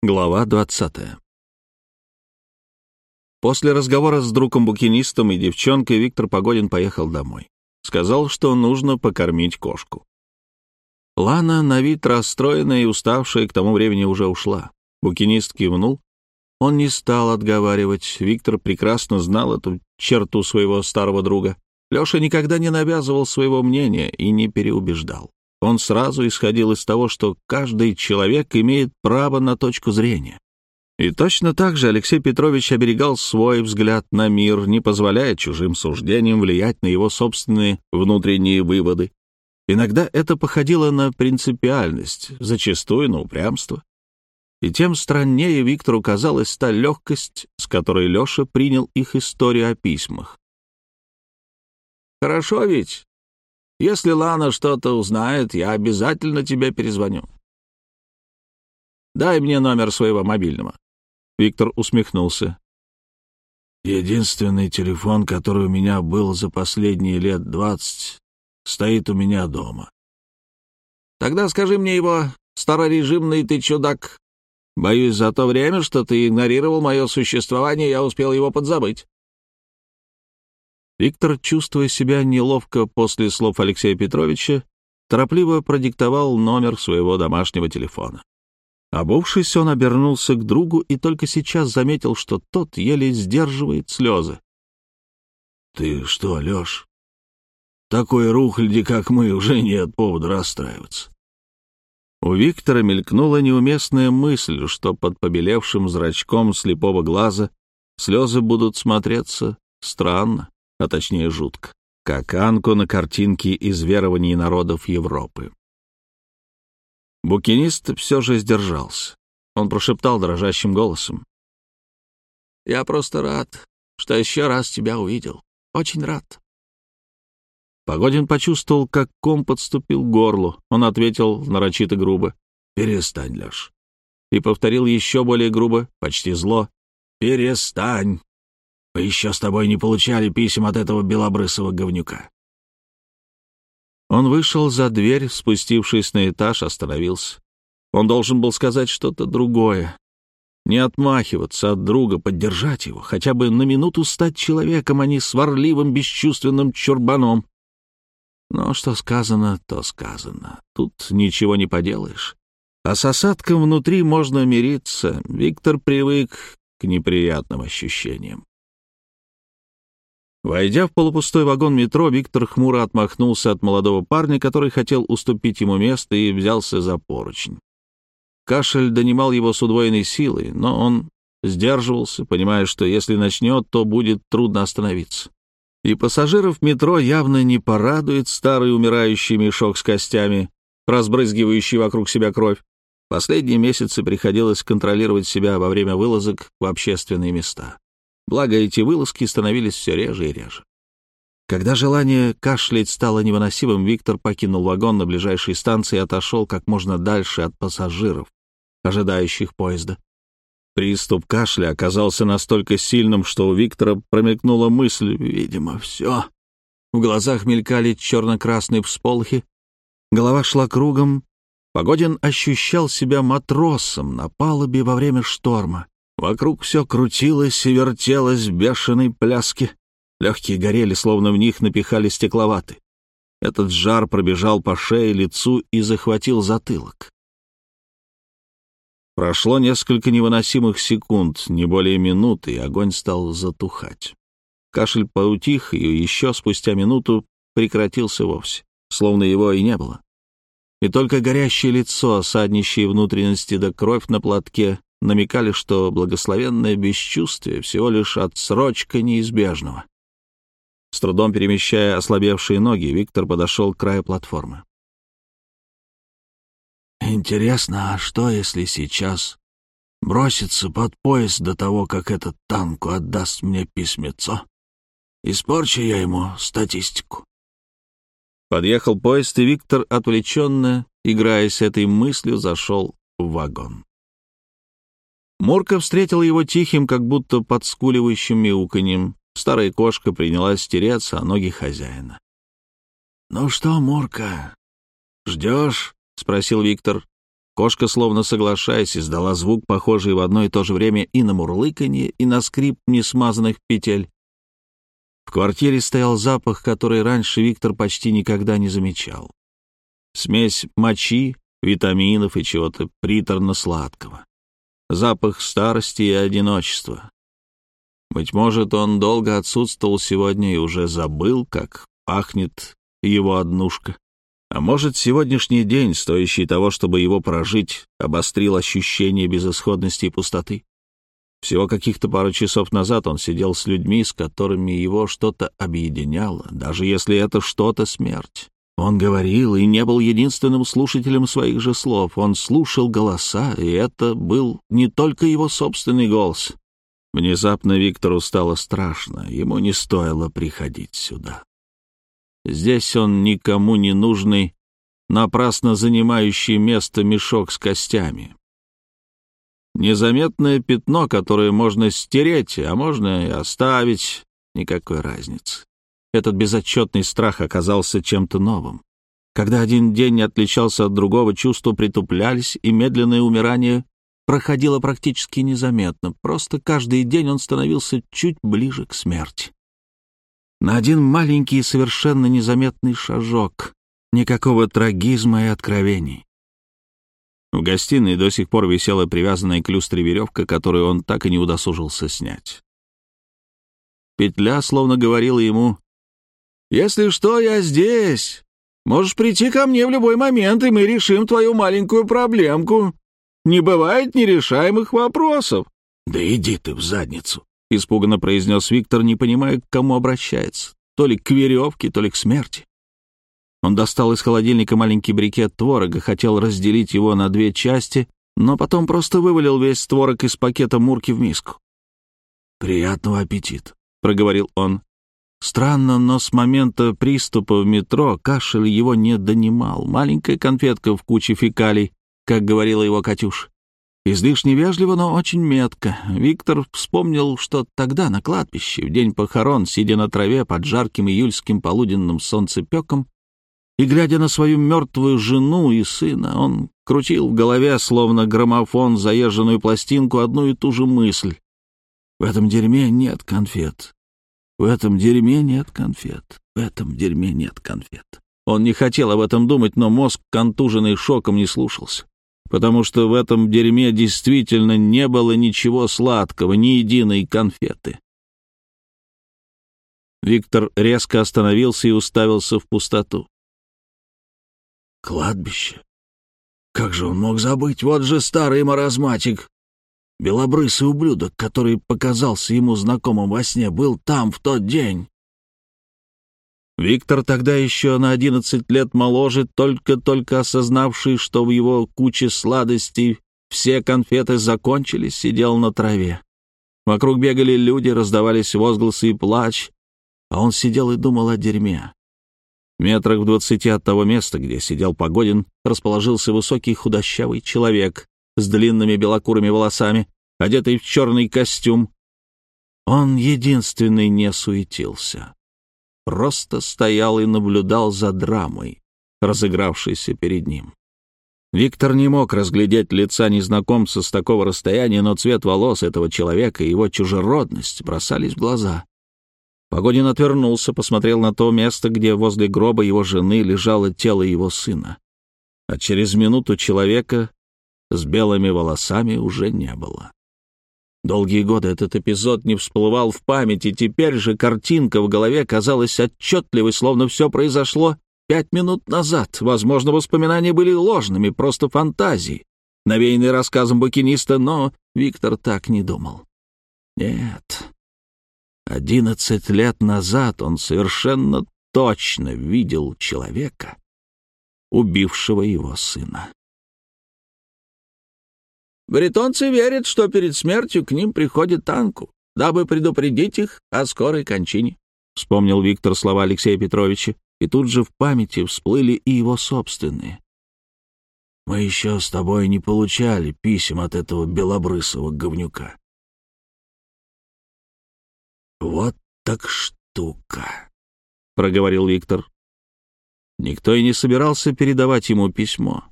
Глава 20 После разговора с другом-букинистом и девчонкой Виктор Погодин поехал домой. Сказал, что нужно покормить кошку. Лана, на вид расстроенная и уставшая, к тому времени уже ушла. Букинист кивнул. Он не стал отговаривать. Виктор прекрасно знал эту черту своего старого друга. Леша никогда не навязывал своего мнения и не переубеждал. Он сразу исходил из того, что каждый человек имеет право на точку зрения. И точно так же Алексей Петрович оберегал свой взгляд на мир, не позволяя чужим суждениям влиять на его собственные внутренние выводы. Иногда это походило на принципиальность, зачастую на упрямство. И тем страннее Виктору казалась та легкость, с которой Леша принял их историю о письмах. «Хорошо ведь, если Лана что-то узнает, я обязательно тебе перезвоню. Дай мне номер своего мобильного. Виктор усмехнулся. Единственный телефон, который у меня был за последние лет двадцать, стоит у меня дома. Тогда скажи мне его, старорежимный ты чудак. Боюсь, за то время, что ты игнорировал мое существование, я успел его подзабыть. Виктор, чувствуя себя неловко после слов Алексея Петровича, торопливо продиктовал номер своего домашнего телефона. Обувшись, он обернулся к другу и только сейчас заметил, что тот еле сдерживает слезы. — Ты что, Леш? Такой рухляди, как мы, уже нет повода расстраиваться. У Виктора мелькнула неуместная мысль, что под побелевшим зрачком слепого глаза слезы будут смотреться странно а точнее жутко, как Анку на картинке из верований народов Европы. Букинист все же сдержался. Он прошептал дрожащим голосом. «Я просто рад, что еще раз тебя увидел. Очень рад». Погодин почувствовал, как ком подступил к горлу. Он ответил нарочито грубо. «Перестань, Леш». И повторил еще более грубо, почти зло. «Перестань». Мы еще с тобой не получали писем от этого белобрысого говнюка». Он вышел за дверь, спустившись на этаж, остановился. Он должен был сказать что-то другое. Не отмахиваться от друга, поддержать его, хотя бы на минуту стать человеком, а не сварливым, бесчувственным чурбаном. Но что сказано, то сказано. Тут ничего не поделаешь. А с осадком внутри можно мириться. Виктор привык к неприятным ощущениям. Войдя в полупустой вагон метро, Виктор хмуро отмахнулся от молодого парня, который хотел уступить ему место и взялся за поручень. Кашель донимал его с удвоенной силой, но он сдерживался, понимая, что если начнет, то будет трудно остановиться. И пассажиров метро явно не порадует старый умирающий мешок с костями, разбрызгивающий вокруг себя кровь. Последние месяцы приходилось контролировать себя во время вылазок в общественные места. Благо, эти вылазки становились все реже и реже. Когда желание кашлять стало невыносимым, Виктор покинул вагон на ближайшей станции и отошел как можно дальше от пассажиров, ожидающих поезда. Приступ кашля оказался настолько сильным, что у Виктора промелькнула мысль, видимо, все. В глазах мелькали черно-красные всполохи, голова шла кругом. Погодин ощущал себя матросом на палубе во время шторма. Вокруг все крутилось и вертелось в бешеной пляске. Легкие горели, словно в них напихали стекловаты. Этот жар пробежал по шее, лицу и захватил затылок. Прошло несколько невыносимых секунд, не более минуты, и огонь стал затухать. Кашель поутих, и еще спустя минуту прекратился вовсе, словно его и не было. И только горящее лицо, саднищие внутренности да кровь на платке намекали, что благословенное бесчувствие всего лишь отсрочка неизбежного. С трудом перемещая ослабевшие ноги, Виктор подошел к краю платформы. «Интересно, а что, если сейчас броситься под поезд до того, как этот танку отдаст мне письмецо? Испорчу я ему статистику». Подъехал поезд, и Виктор, отвлеченно, играя с этой мыслью, зашел в вагон. Мурка встретил его тихим, как будто подскуливающим мяуканьем. Старая кошка принялась стереться о ноги хозяина. — Ну что, Мурка, ждешь? — спросил Виктор. Кошка, словно соглашаясь, издала звук, похожий в одно и то же время и на мурлыканье, и на скрип несмазанных петель. В квартире стоял запах, который раньше Виктор почти никогда не замечал. Смесь мочи, витаминов и чего-то приторно-сладкого. Запах старости и одиночества. Быть может, он долго отсутствовал сегодня и уже забыл, как пахнет его однушка. А может, сегодняшний день, стоящий того, чтобы его прожить, обострил ощущение безысходности и пустоты? Всего каких-то пару часов назад он сидел с людьми, с которыми его что-то объединяло, даже если это что-то смерть. Он говорил и не был единственным слушателем своих же слов. Он слушал голоса, и это был не только его собственный голос. Внезапно Виктору стало страшно, ему не стоило приходить сюда. Здесь он никому не нужный, напрасно занимающий место мешок с костями. Незаметное пятно, которое можно стереть, а можно и оставить, никакой разницы. Этот безотчетный страх оказался чем-то новым. Когда один день не отличался от другого, чувства притуплялись, и медленное умирание проходило практически незаметно. Просто каждый день он становился чуть ближе к смерти на один маленький и совершенно незаметный шажок. Никакого трагизма и откровений. В гостиной до сих пор висела привязанная к люстре веревка, которую он так и не удосужился снять. Петля словно говорила ему, «Если что, я здесь. Можешь прийти ко мне в любой момент, и мы решим твою маленькую проблемку. Не бывает нерешаемых вопросов». «Да иди ты в задницу», — испуганно произнес Виктор, не понимая, к кому обращается. То ли к веревке, то ли к смерти. Он достал из холодильника маленький брикет творога, хотел разделить его на две части, но потом просто вывалил весь творог из пакета мурки в миску. «Приятного аппетита», — проговорил он. Странно, но с момента приступа в метро кашель его не донимал. Маленькая конфетка в куче фекалий, как говорила его Катюш. Излишне вежливо, но очень метко. Виктор вспомнил, что тогда на кладбище, в день похорон, сидя на траве под жарким июльским полуденным солнцепеком, и, глядя на свою мертвую жену и сына, он крутил в голове, словно граммофон, заезженную пластинку, одну и ту же мысль. В этом дерьме нет конфет. В этом дерьме нет конфет. В этом дерьме нет конфет. Он не хотел об этом думать, но мозг, контуженный шоком, не слушался потому что в этом дерьме действительно не было ничего сладкого, ни единой конфеты. Виктор резко остановился и уставился в пустоту. Кладбище? Как же он мог забыть? Вот же старый маразматик. Белобрысый ублюдок, который показался ему знакомым во сне, был там в тот день. Виктор тогда еще на одиннадцать лет моложе, только-только осознавший, что в его куче сладостей все конфеты закончились, сидел на траве. Вокруг бегали люди, раздавались возгласы и плач, а он сидел и думал о дерьме. Метрах в двадцати от того места, где сидел Погодин, расположился высокий худощавый человек с длинными белокурыми волосами, одетый в черный костюм. Он единственный не суетился просто стоял и наблюдал за драмой, разыгравшейся перед ним. Виктор не мог разглядеть лица незнакомца с такого расстояния, но цвет волос этого человека и его чужеродность бросались в глаза. Погодин отвернулся, посмотрел на то место, где возле гроба его жены лежало тело его сына. А через минуту человека с белыми волосами уже не было. Долгие годы этот эпизод не всплывал в памяти, теперь же картинка в голове казалась отчетливой, словно все произошло пять минут назад. Возможно, воспоминания были ложными, просто фантазией, навеянные рассказом букиниста, но Виктор так не думал. Нет, одиннадцать лет назад он совершенно точно видел человека, убившего его сына. Бретонцы верят, что перед смертью к ним приходит танку, дабы предупредить их о скорой кончине. Вспомнил Виктор слова Алексея Петровича, и тут же в памяти всплыли и его собственные. «Мы еще с тобой не получали писем от этого белобрысого говнюка». «Вот так штука», — проговорил Виктор. Никто и не собирался передавать ему письмо.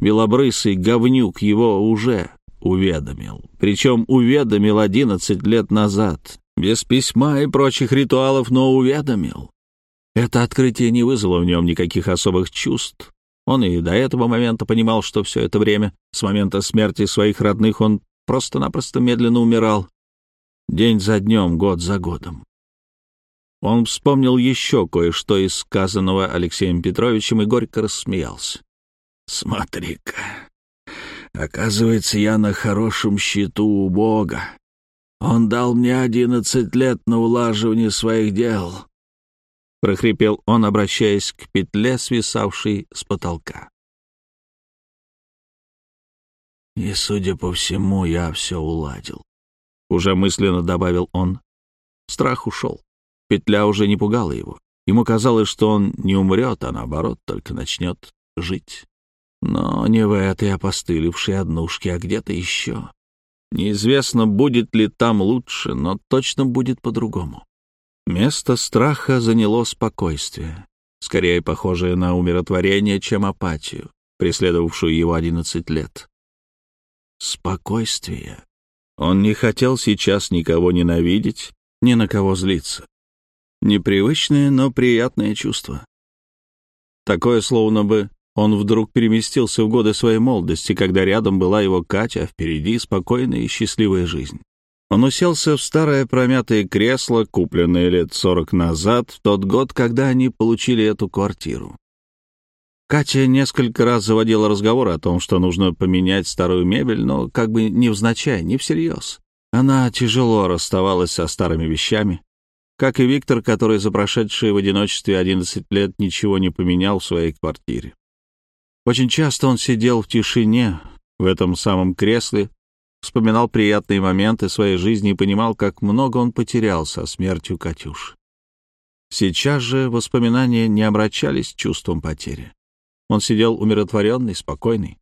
Белобрысый говнюк его уже уведомил. Причем уведомил одиннадцать лет назад. Без письма и прочих ритуалов, но уведомил. Это открытие не вызвало в нем никаких особых чувств. Он и до этого момента понимал, что все это время, с момента смерти своих родных, он просто-напросто медленно умирал. День за днем, год за годом. Он вспомнил еще кое-что из сказанного Алексеем Петровичем и горько рассмеялся. «Смотри-ка, оказывается, я на хорошем счету у Бога. Он дал мне одиннадцать лет на улаживание своих дел. — прохрипел он, обращаясь к петле, свисавшей с потолка. «И, судя по всему, я все уладил», — уже мысленно добавил он. Страх ушел. Петля уже не пугала его. Ему казалось, что он не умрет, а наоборот, только начнет жить. Но не в этой опостылевшей однушке, а где-то еще. Неизвестно, будет ли там лучше, но точно будет по-другому. Место страха заняло спокойствие, скорее похожее на умиротворение, чем апатию, преследовавшую его одиннадцать лет. Спокойствие. Он не хотел сейчас никого ненавидеть, ни на кого злиться. Непривычное, но приятное чувство. Такое, словно бы он вдруг переместился в годы своей молодости, когда рядом была его Катя, а впереди спокойная и счастливая жизнь. Он уселся в старое промятое кресло, купленное лет сорок назад, в тот год, когда они получили эту квартиру. Катя несколько раз заводила разговор о том, что нужно поменять старую мебель, но как бы невзначай, не всерьез. Она тяжело расставалась со старыми вещами, как и Виктор, который за прошедшие в одиночестве 11 лет ничего не поменял в своей квартире. Очень часто он сидел в тишине в этом самом кресле, вспоминал приятные моменты своей жизни и понимал, как много он потерял со смертью Катюши. Сейчас же воспоминания не обращались чувством потери. Он сидел умиротворенный, спокойный.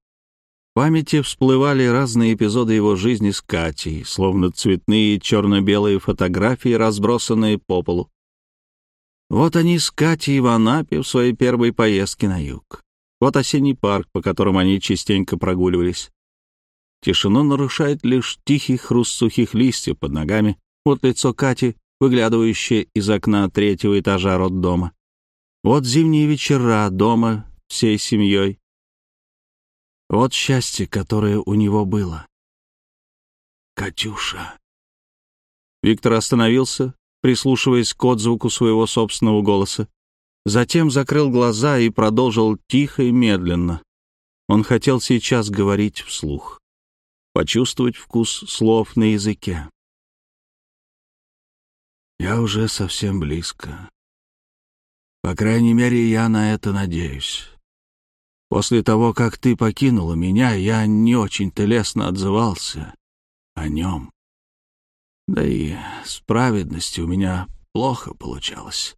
В памяти всплывали разные эпизоды его жизни с Катей, словно цветные черно-белые фотографии, разбросанные по полу. Вот они с Катей в Анапе в своей первой поездке на юг. Вот осенний парк, по которому они частенько прогуливались. Тишину нарушает лишь тихий хруст сухих листьев под ногами, вот лицо Кати, выглядывающее из окна третьего этажа роддома. Вот зимние вечера дома всей семьей. Вот счастье, которое у него было. «Катюша!» Виктор остановился, прислушиваясь к отзвуку своего собственного голоса. Затем закрыл глаза и продолжил тихо и медленно. Он хотел сейчас говорить вслух почувствовать вкус слов на языке. Я уже совсем близко. По крайней мере, я на это надеюсь. После того, как ты покинула меня, я не очень-то лестно отзывался о нем. Да и с праведностью у меня плохо получалось.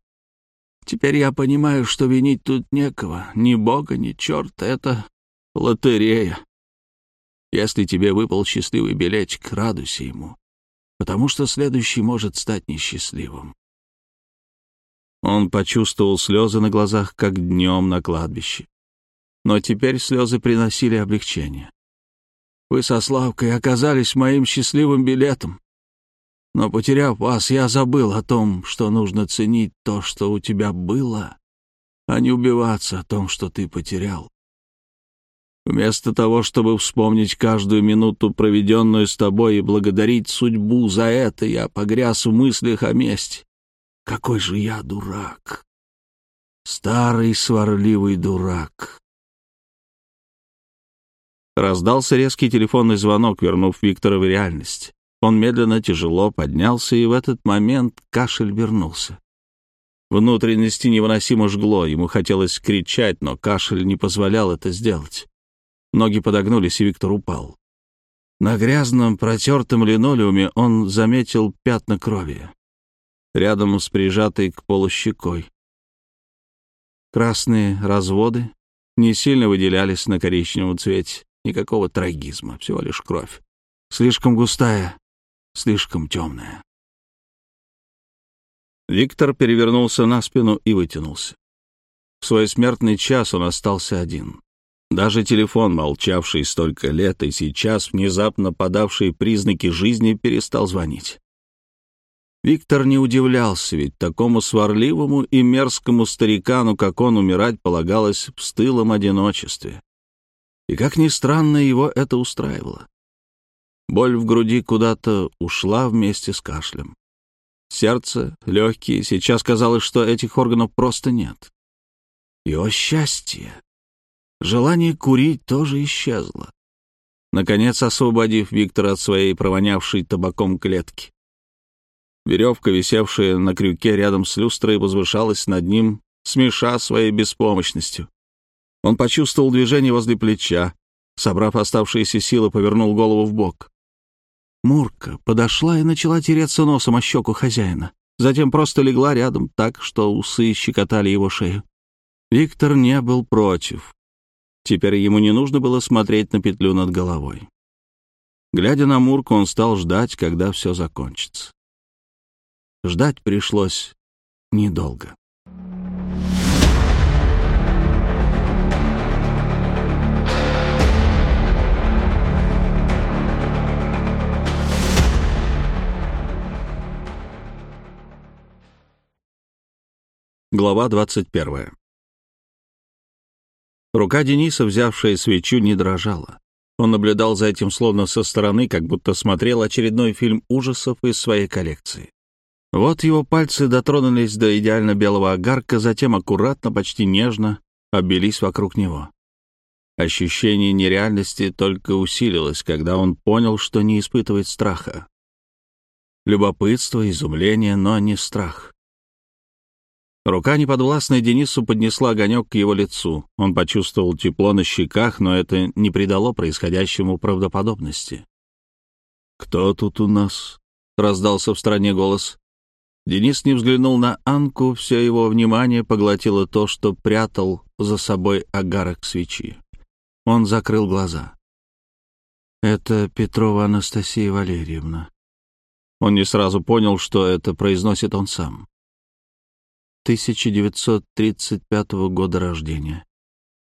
Теперь я понимаю, что винить тут некого, ни бога, ни черта, это лотерея. Если тебе выпал счастливый билетик, радуйся ему, потому что следующий может стать несчастливым. Он почувствовал слезы на глазах, как днем на кладбище. Но теперь слезы приносили облегчение. Вы со Славкой оказались моим счастливым билетом. Но, потеряв вас, я забыл о том, что нужно ценить то, что у тебя было, а не убиваться о том, что ты потерял. Вместо того, чтобы вспомнить каждую минуту, проведенную с тобой, и благодарить судьбу за это, я погряз в мыслях о мести. Какой же я дурак! Старый сварливый дурак! Раздался резкий телефонный звонок, вернув Виктора в реальность. Он медленно, тяжело поднялся, и в этот момент кашель вернулся. Внутренности невыносимо жгло, ему хотелось кричать, но кашель не позволял это сделать. Ноги подогнулись, и Виктор упал. На грязном, протертом линолеуме он заметил пятна крови. Рядом с прижатой к полу щекой. Красные разводы не сильно выделялись на коричневом цвете. Никакого трагизма, всего лишь кровь. Слишком густая, слишком темная. Виктор перевернулся на спину и вытянулся. В свой смертный час он остался один. Даже телефон, молчавший столько лет и сейчас внезапно подавший признаки жизни, перестал звонить. Виктор не удивлялся, ведь такому сварливому и мерзкому старикану, как он, умирать полагалось в стылом одиночестве. И, как ни странно, его это устраивало. Боль в груди куда-то ушла вместе с кашлем. Сердце, легкие, сейчас казалось, что этих органов просто нет. И, о счастье! Желание курить тоже исчезло. Наконец, освободив Виктора от своей провонявшей табаком клетки. Веревка, висевшая на крюке рядом с люстрой, возвышалась над ним, смеша своей беспомощностью. Он почувствовал движение возле плеча. Собрав оставшиеся силы, повернул голову в бок. Мурка подошла и начала тереться носом о щеку хозяина. Затем просто легла рядом так, что усы щекотали его шею. Виктор не был против. Теперь ему не нужно было смотреть на петлю над головой. Глядя на Мурку, он стал ждать, когда все закончится. Ждать пришлось недолго. Глава 21. Рука Дениса, взявшая свечу, не дрожала. Он наблюдал за этим словно со стороны, как будто смотрел очередной фильм ужасов из своей коллекции. Вот его пальцы дотронулись до идеально белого огарка, затем аккуратно, почти нежно обвелись вокруг него. Ощущение нереальности только усилилось, когда он понял, что не испытывает страха. Любопытство, изумление, но не страх. Рука неподвластная Денису поднесла огонек к его лицу. Он почувствовал тепло на щеках, но это не придало происходящему правдоподобности. «Кто тут у нас?» — раздался в стороне голос. Денис не взглянул на Анку, все его внимание поглотило то, что прятал за собой агарок свечи. Он закрыл глаза. «Это Петрова Анастасия Валерьевна». Он не сразу понял, что это произносит он сам. 1935 года рождения.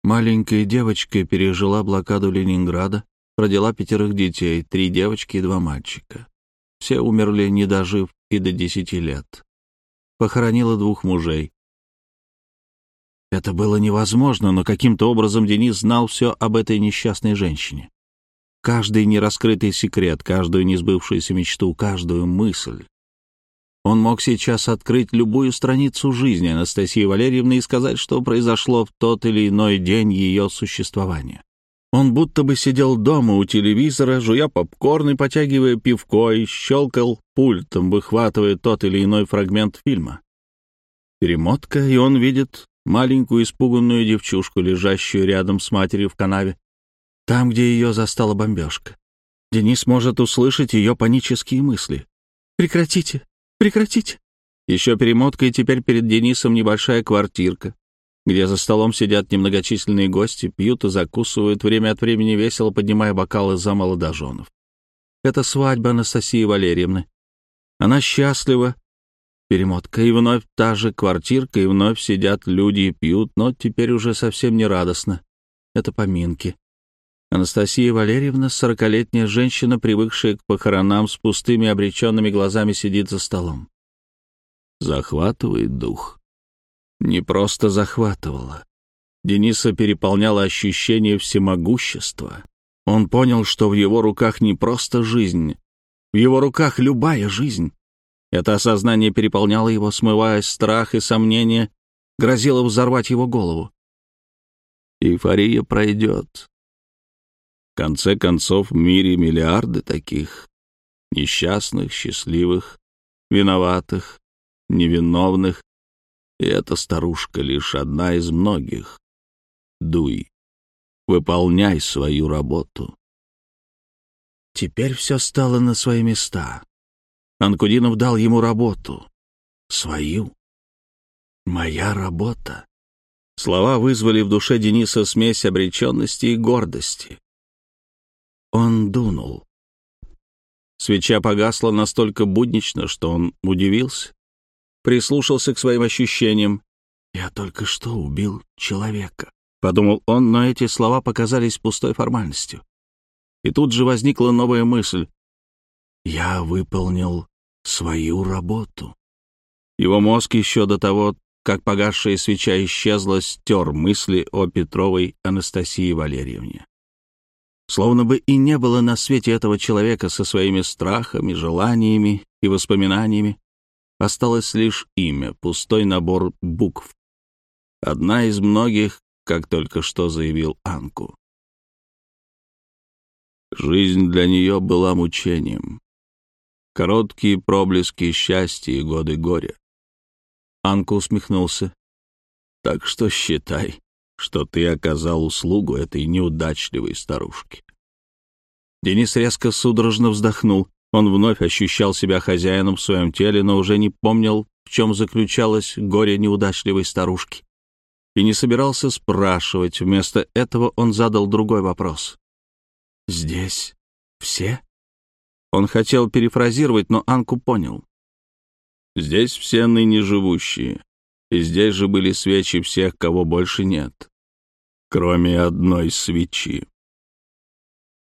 Маленькая девочка пережила блокаду Ленинграда, родила пятерых детей, три девочки и два мальчика. Все умерли, не дожив и до десяти лет. Похоронила двух мужей. Это было невозможно, но каким-то образом Денис знал все об этой несчастной женщине. Каждый нераскрытый секрет, каждую несбывшуюся мечту, каждую мысль. Он мог сейчас открыть любую страницу жизни Анастасии Валерьевны и сказать, что произошло в тот или иной день ее существования. Он будто бы сидел дома у телевизора, жуя попкорн и потягивая пивко, и щелкал пультом, выхватывая тот или иной фрагмент фильма. Перемотка, и он видит маленькую испуганную девчушку, лежащую рядом с матерью в канаве, там, где ее застала бомбежка. Денис может услышать ее панические мысли. «Прекратите! Прекратите!» Еще перемотка, и теперь перед Денисом небольшая квартирка, где за столом сидят немногочисленные гости, пьют и закусывают, время от времени весело поднимая бокалы за молодоженов. Это свадьба Анастасии Валерьевны. Она счастлива. Перемотка, и вновь та же квартирка, и вновь сидят люди и пьют, но теперь уже совсем не радостно. Это поминки. Анастасия Валерьевна, сорокалетняя женщина, привыкшая к похоронам, с пустыми обреченными глазами сидит за столом. Захватывает дух не просто захватывало. Дениса переполняло ощущение всемогущества. Он понял, что в его руках не просто жизнь, в его руках любая жизнь. Это осознание переполняло его, смывая страх и сомнения, грозило взорвать его голову. Эйфория пройдет. В конце концов, в мире миллиарды таких несчастных, счастливых, виноватых, невиновных, и эта старушка лишь одна из многих. Дуй, выполняй свою работу. Теперь все стало на свои места. Анкудинов дал ему работу. Свою. Моя работа. Слова вызвали в душе Дениса смесь обреченности и гордости. Он дунул. Свеча погасла настолько буднично, что он удивился прислушался к своим ощущениям. «Я только что убил человека», подумал он, но эти слова показались пустой формальностью. И тут же возникла новая мысль. «Я выполнил свою работу». Его мозг еще до того, как погасшая свеча исчезла, стер мысли о Петровой Анастасии Валерьевне. Словно бы и не было на свете этого человека со своими страхами, желаниями и воспоминаниями. Осталось лишь имя, пустой набор букв. Одна из многих, как только что заявил Анку. Жизнь для нее была мучением. Короткие проблески счастья и годы горя. Анка усмехнулся. «Так что считай, что ты оказал услугу этой неудачливой старушке». Денис резко судорожно вздохнул. Он вновь ощущал себя хозяином в своем теле, но уже не помнил, в чем заключалось горе неудачливой старушки. И не собирался спрашивать. Вместо этого он задал другой вопрос. «Здесь все?» Он хотел перефразировать, но Анку понял. Здесь все ныне живущие, и здесь же были свечи всех, кого больше нет, кроме одной свечи.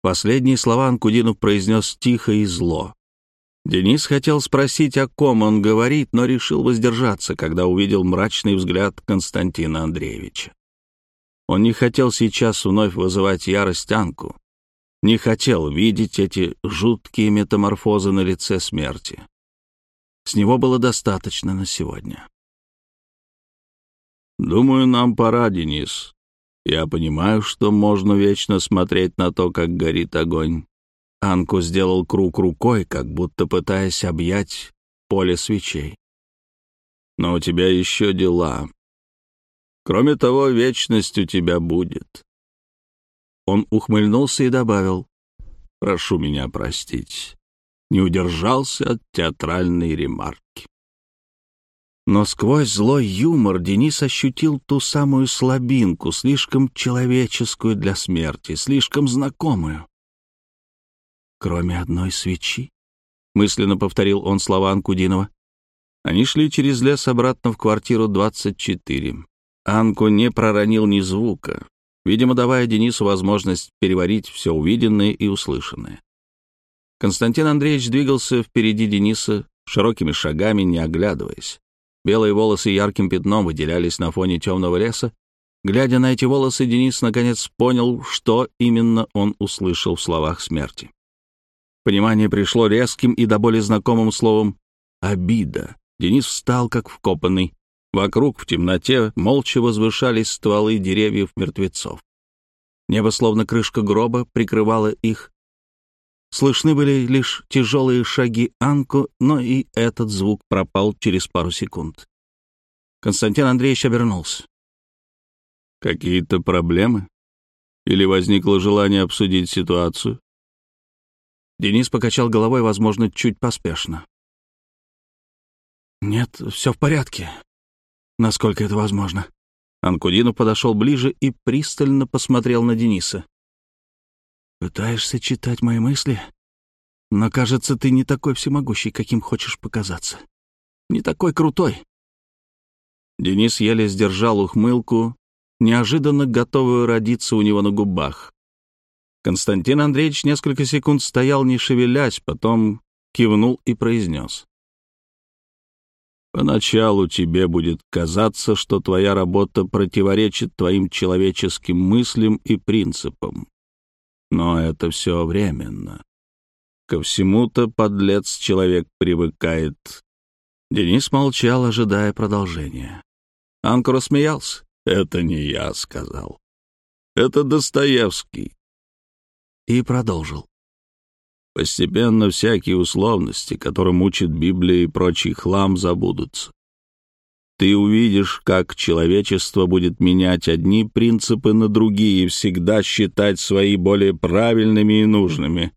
Последние слова Анкудинов произнес тихо и зло. Денис хотел спросить, о ком он говорит, но решил воздержаться, когда увидел мрачный взгляд Константина Андреевича. Он не хотел сейчас вновь вызывать ярость Анку, не хотел видеть эти жуткие метаморфозы на лице смерти. С него было достаточно на сегодня. «Думаю, нам пора, Денис. Я понимаю, что можно вечно смотреть на то, как горит огонь». Анку сделал круг рукой, как будто пытаясь объять поле свечей. «Но у тебя еще дела. Кроме того, вечность у тебя будет». Он ухмыльнулся и добавил, «Прошу меня простить не удержался от театральной ремарки. Но сквозь злой юмор Денис ощутил ту самую слабинку, слишком человеческую для смерти, слишком знакомую. «Кроме одной свечи», — мысленно повторил он слова Анкудинова. Они шли через лес обратно в квартиру 24. Анку не проронил ни звука, видимо, давая Денису возможность переварить все увиденное и услышанное. Константин Андреевич двигался впереди Дениса широкими шагами, не оглядываясь. Белые волосы ярким пятном выделялись на фоне темного леса. Глядя на эти волосы, Денис наконец понял, что именно он услышал в словах смерти. Понимание пришло резким и до боли знакомым словом «обида». Денис встал, как вкопанный. Вокруг в темноте молча возвышались стволы деревьев мертвецов. Небо, словно крышка гроба, прикрывало их, Слышны были лишь тяжелые шаги Анку, но и этот звук пропал через пару секунд. Константин Андреевич обернулся. «Какие-то проблемы? Или возникло желание обсудить ситуацию?» Денис покачал головой, возможно, чуть поспешно. «Нет, все в порядке, насколько это возможно». Анкудинов подошел ближе и пристально посмотрел на Дениса. Пытаешься читать мои мысли? Но, кажется, ты не такой всемогущий, каким хочешь показаться. Не такой крутой. Денис еле сдержал ухмылку, неожиданно готовую родиться у него на губах. Константин Андреевич несколько секунд стоял, не шевелясь, потом кивнул и произнес. «Поначалу тебе будет казаться, что твоя работа противоречит твоим человеческим мыслям и принципам. Но это все временно. Ко всему-то подлец человек привыкает. Денис молчал, ожидая продолжения. Анку рассмеялся. «Это не я сказал. Это Достоевский». И продолжил. Постепенно всякие условности, которым учит Библия и прочий хлам, забудутся. Ты увидишь, как человечество будет менять одни принципы на другие и всегда считать свои более правильными и нужными.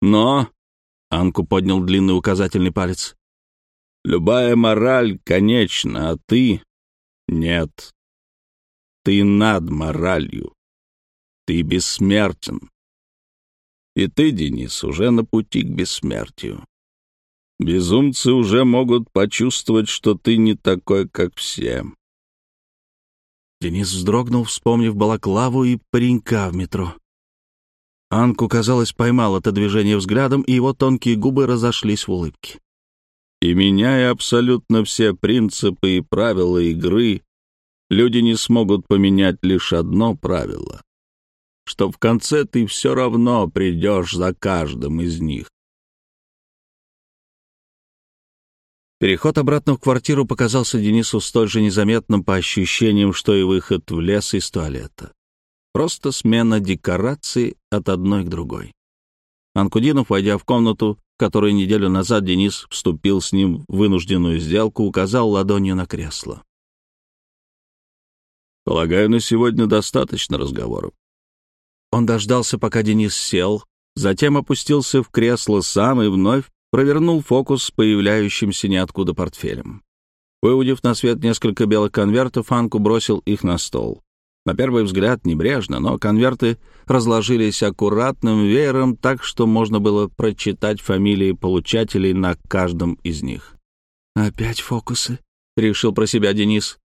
Но, — Анку поднял длинный указательный палец, — любая мораль конечна, а ты — нет. Ты над моралью. Ты бессмертен. И ты, Денис, уже на пути к бессмертию. Безумцы уже могут почувствовать, что ты не такой, как все. Денис вздрогнул, вспомнив балаклаву и паренька в метро. Анку, казалось, поймал это движение взглядом, и его тонкие губы разошлись в улыбке. И меняя абсолютно все принципы и правила игры, люди не смогут поменять лишь одно правило, что в конце ты все равно придешь за каждым из них. Переход обратно в квартиру показался Денису столь же незаметным по ощущениям, что и выход в лес из туалета. Просто смена декораций от одной к другой. Анкудинов, войдя в комнату, в которой неделю назад Денис вступил с ним в вынужденную сделку, указал ладонью на кресло. «Полагаю, на сегодня достаточно разговоров». Он дождался, пока Денис сел, затем опустился в кресло сам и вновь провернул фокус с появляющимся ниоткуда портфелем. Выудив на свет несколько белых конвертов, Анку бросил их на стол. На первый взгляд небрежно, но конверты разложились аккуратным веером так, что можно было прочитать фамилии получателей на каждом из них. «Опять фокусы?» — решил про себя Денис.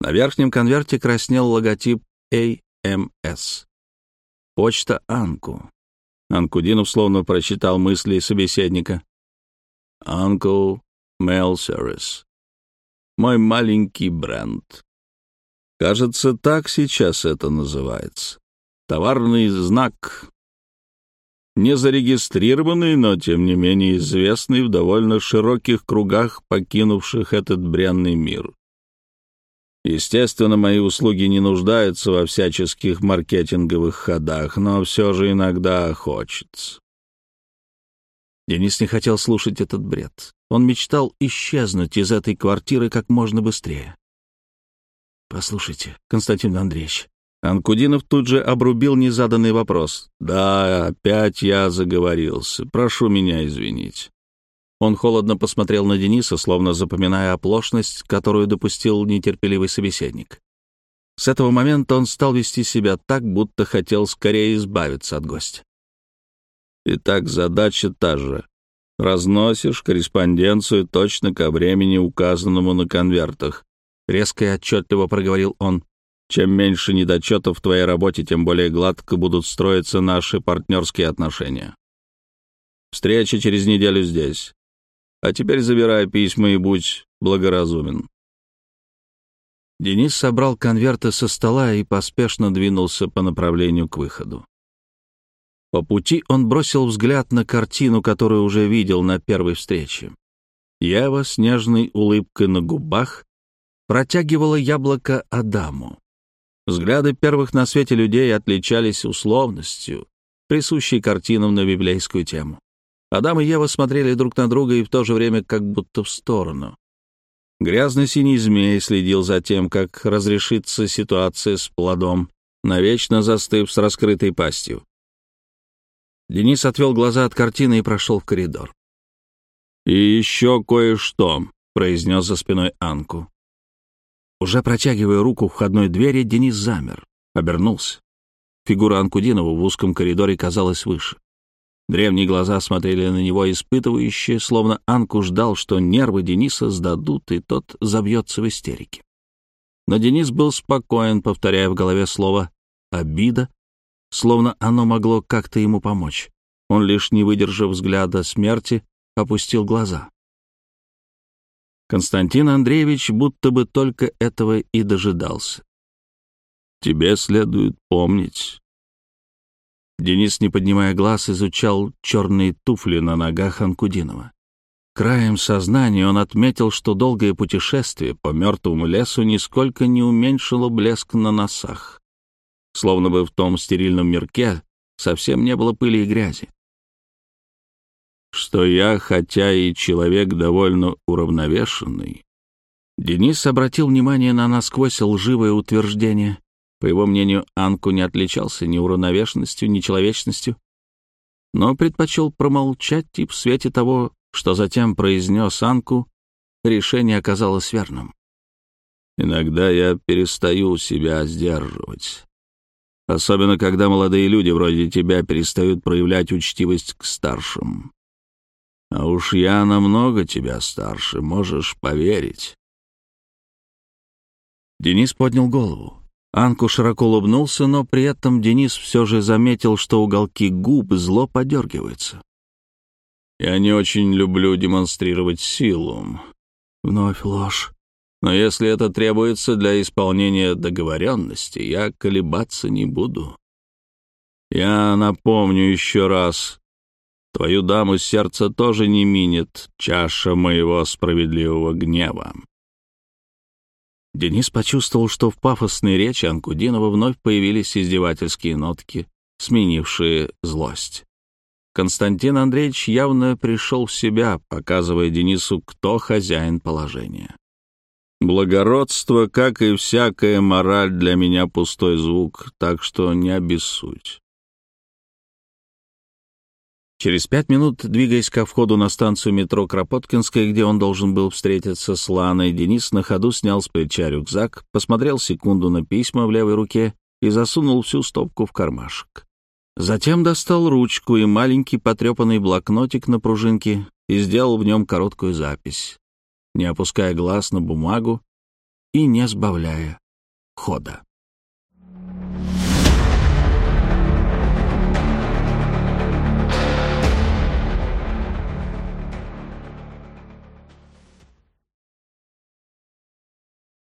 На верхнем конверте краснел логотип AMS. Почта Анку. Анкудинов словно прочитал мысли собеседника. «Uncle Mail Service. Мой маленький бренд. Кажется, так сейчас это называется. Товарный знак. Не зарегистрированный, но тем не менее известный в довольно широких кругах покинувших этот бренный мир. Естественно, мои услуги не нуждаются во всяческих маркетинговых ходах, но все же иногда хочется. Денис не хотел слушать этот бред. Он мечтал исчезнуть из этой квартиры как можно быстрее. «Послушайте, Константин Андреевич». Анкудинов тут же обрубил незаданный вопрос. «Да, опять я заговорился. Прошу меня извинить». Он холодно посмотрел на Дениса, словно запоминая оплошность, которую допустил нетерпеливый собеседник. С этого момента он стал вести себя так, будто хотел скорее избавиться от гостя. Итак, задача та же. Разносишь корреспонденцию точно ко времени, указанному на конвертах. Резко и отчетливо проговорил он. Чем меньше недочетов в твоей работе, тем более гладко будут строиться наши партнерские отношения. Встреча через неделю здесь. А теперь забирай письма и будь благоразумен». Денис собрал конверты со стола и поспешно двинулся по направлению к выходу. По пути он бросил взгляд на картину, которую уже видел на первой встрече. Ева с нежной улыбкой на губах протягивала яблоко Адаму. Взгляды первых на свете людей отличались условностью, присущей картинам на библейскую тему. Адам и Ева смотрели друг на друга и в то же время как будто в сторону. Грязный синий змей следил за тем, как разрешится ситуация с плодом, навечно застыв с раскрытой пастью. Денис отвел глаза от картины и прошел в коридор. «И еще кое-что», — произнес за спиной Анку. Уже протягивая руку к входной двери, Денис замер, обернулся. Фигура Анкудинова в узком коридоре казалась выше. Древние глаза смотрели на него испытывающе, словно Анку ждал, что нервы Дениса сдадут, и тот забьется в истерике. Но Денис был спокоен, повторяя в голове слово «обида», словно оно могло как-то ему помочь. Он, лишь не выдержав взгляда смерти, опустил глаза. Константин Андреевич будто бы только этого и дожидался. «Тебе следует помнить, Денис, не поднимая глаз, изучал черные туфли на ногах Анкудинова. Краем сознания он отметил, что долгое путешествие по мертвому лесу нисколько не уменьшило блеск на носах. Словно бы в том стерильном мирке совсем не было пыли и грязи. Что я, хотя и человек довольно уравновешенный, Денис обратил внимание на насквозь лживое утверждение, по его мнению, Анку не отличался ни уравновешенностью, ни человечностью, но предпочел промолчать, и в свете того, что затем произнес Анку, решение оказалось верным. «Иногда я перестаю себя сдерживать. Особенно, когда молодые люди вроде тебя перестают проявлять учтивость к старшим. А уж я намного тебя старше, можешь поверить. Денис поднял голову. Анку широко улыбнулся, но при этом Денис все же заметил, что уголки губ зло подергиваются. «Я не очень люблю демонстрировать силу». Вновь ложь. «Но если это требуется для исполнения договоренности, я колебаться не буду. Я напомню еще раз, твою даму сердца тоже не минет чаша моего справедливого гнева». Денис почувствовал, что в пафосной речи Анкудинова вновь появились издевательские нотки, сменившие злость. Константин Андреевич явно пришел в себя, показывая Денису, кто хозяин положения. «Благородство, как и всякая мораль, для меня пустой звук, так что не обессудь. Через пять минут, двигаясь ко входу на станцию метро Кропоткинская, где он должен был встретиться с Ланой, Денис на ходу снял с плеча рюкзак, посмотрел секунду на письма в левой руке и засунул всю стопку в кармашек. Затем достал ручку и маленький потрепанный блокнотик на пружинке и сделал в нем короткую запись, не опуская глаз на бумагу и не сбавляя хода.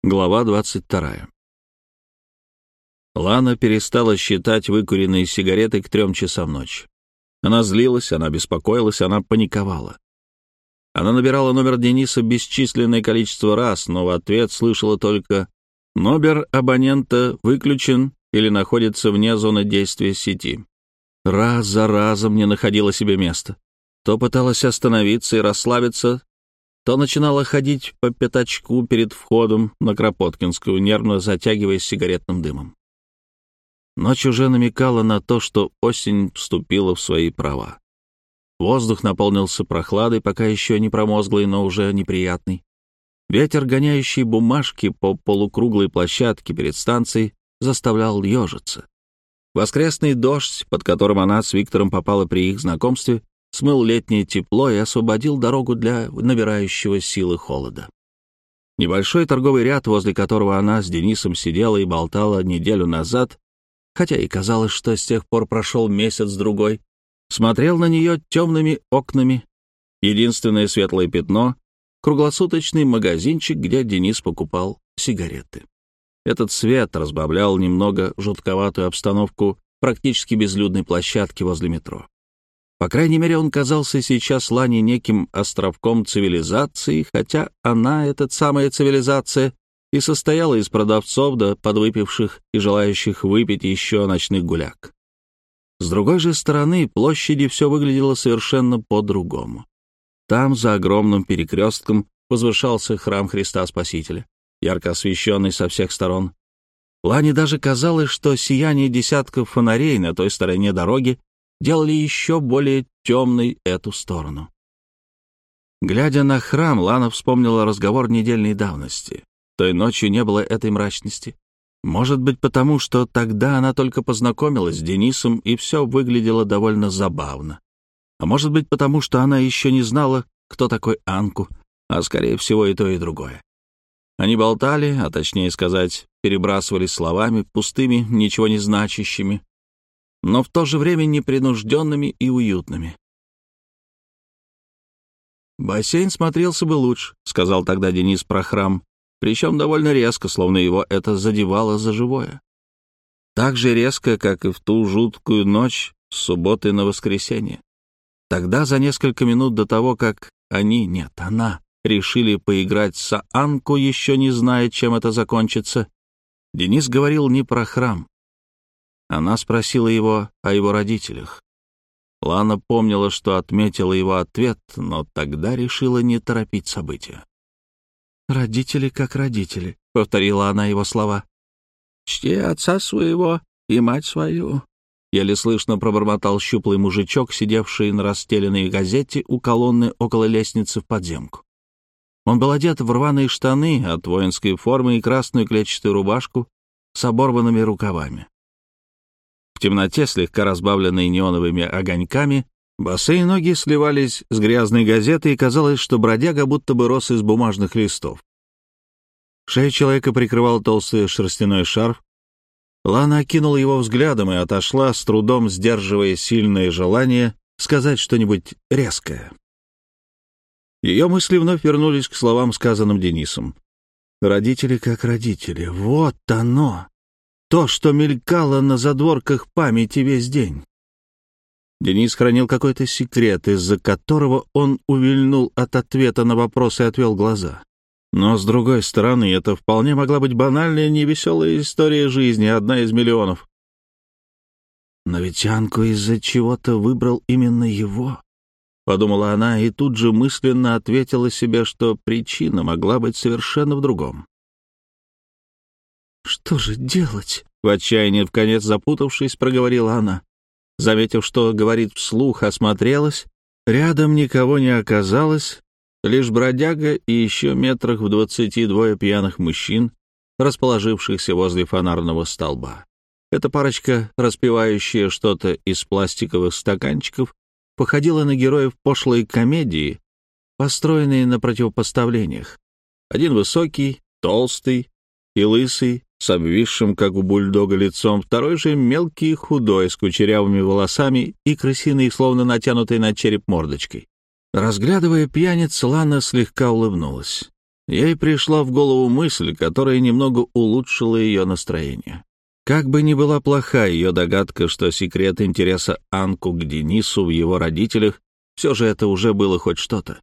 Глава 22. Лана перестала считать выкуренные сигареты к трем часам ночи. Она злилась, она беспокоилась, она паниковала. Она набирала номер Дениса бесчисленное количество раз, но в ответ слышала только «Номер абонента выключен или находится вне зоны действия сети». Раз за разом не находила себе места. То пыталась остановиться и расслабиться, то начинала ходить по пятачку перед входом на Кропоткинскую, нервно затягиваясь сигаретным дымом. Ночь уже намекала на то, что осень вступила в свои права. Воздух наполнился прохладой, пока еще не промозглый, но уже неприятный. Ветер, гоняющий бумажки по полукруглой площадке перед станцией, заставлял ежиться. Воскресный дождь, под которым она с Виктором попала при их знакомстве, смыл летнее тепло и освободил дорогу для набирающего силы холода. Небольшой торговый ряд, возле которого она с Денисом сидела и болтала неделю назад, хотя и казалось, что с тех пор прошел месяц-другой, смотрел на нее темными окнами. Единственное светлое пятно — круглосуточный магазинчик, где Денис покупал сигареты. Этот свет разбавлял немного жутковатую обстановку практически безлюдной площадки возле метро. По крайней мере, он казался сейчас Лане неким островком цивилизации, хотя она, эта самая цивилизация, и состояла из продавцов да подвыпивших и желающих выпить еще ночных гуляк. С другой же стороны площади все выглядело совершенно по-другому. Там, за огромным перекрестком, возвышался храм Христа Спасителя, ярко освещенный со всех сторон. Лане даже казалось, что сияние десятков фонарей на той стороне дороги делали еще более темной эту сторону. Глядя на храм, Лана вспомнила разговор недельной давности. Той ночью не было этой мрачности. Может быть, потому что тогда она только познакомилась с Денисом, и все выглядело довольно забавно. А может быть, потому что она еще не знала, кто такой Анку, а, скорее всего, и то, и другое. Они болтали, а точнее сказать, перебрасывались словами, пустыми, ничего не значащими, но в то же время непринужденными и уютными. «Бассейн смотрелся бы лучше», — сказал тогда Денис про храм, причем довольно резко, словно его это задевало за живое. Так же резко, как и в ту жуткую ночь с субботы на воскресенье. Тогда, за несколько минут до того, как они, нет, она, решили поиграть с Анку, еще не зная, чем это закончится, Денис говорил не про храм, она спросила его о его родителях. Лана помнила, что отметила его ответ, но тогда решила не торопить события. «Родители как родители», — повторила она его слова. «Чти отца своего и мать свою», — еле слышно пробормотал щуплый мужичок, сидевший на расстеленной газете у колонны около лестницы в подземку. Он был одет в рваные штаны от воинской формы и красную клетчатую рубашку с оборванными рукавами темноте, слегка разбавленной неоновыми огоньками, босые ноги сливались с грязной газетой, и казалось, что бродяга будто бы рос из бумажных листов. Шею человека прикрывал толстый шерстяной шарф. Лана окинула его взглядом и отошла, с трудом сдерживая сильное желание сказать что-нибудь резкое. Ее мысли вновь вернулись к словам, сказанным Денисом. «Родители как родители. Вот оно! То, что мелькало на задворках памяти весь день». Денис хранил какой-то секрет, из-за которого он увильнул от ответа на вопрос и отвел глаза. Но, с другой стороны, это вполне могла быть банальная, невеселая история жизни, одна из миллионов. Но ведь Анку из-за чего-то выбрал именно его. — подумала она и тут же мысленно ответила себе, что причина могла быть совершенно в другом. «Что же делать?» — в отчаянии, в конец запутавшись, проговорила она. Заметив, что говорит вслух, осмотрелась. Рядом никого не оказалось, лишь бродяга и еще метрах в двадцати двое пьяных мужчин, расположившихся возле фонарного столба. Эта парочка, распивающая что-то из пластиковых стаканчиков, походила на героев пошлой комедии, построенной на противопоставлениях. Один высокий, толстый и лысый, с обвисшим, как у бульдога, лицом, второй же мелкий худой, с кучерявыми волосами и крысиной, словно натянутой на череп мордочкой. Разглядывая пьяниц, Лана слегка улыбнулась. Ей пришла в голову мысль, которая немного улучшила ее настроение. Как бы ни была плоха ее догадка, что секрет интереса Анку к Денису в его родителях, все же это уже было хоть что-то,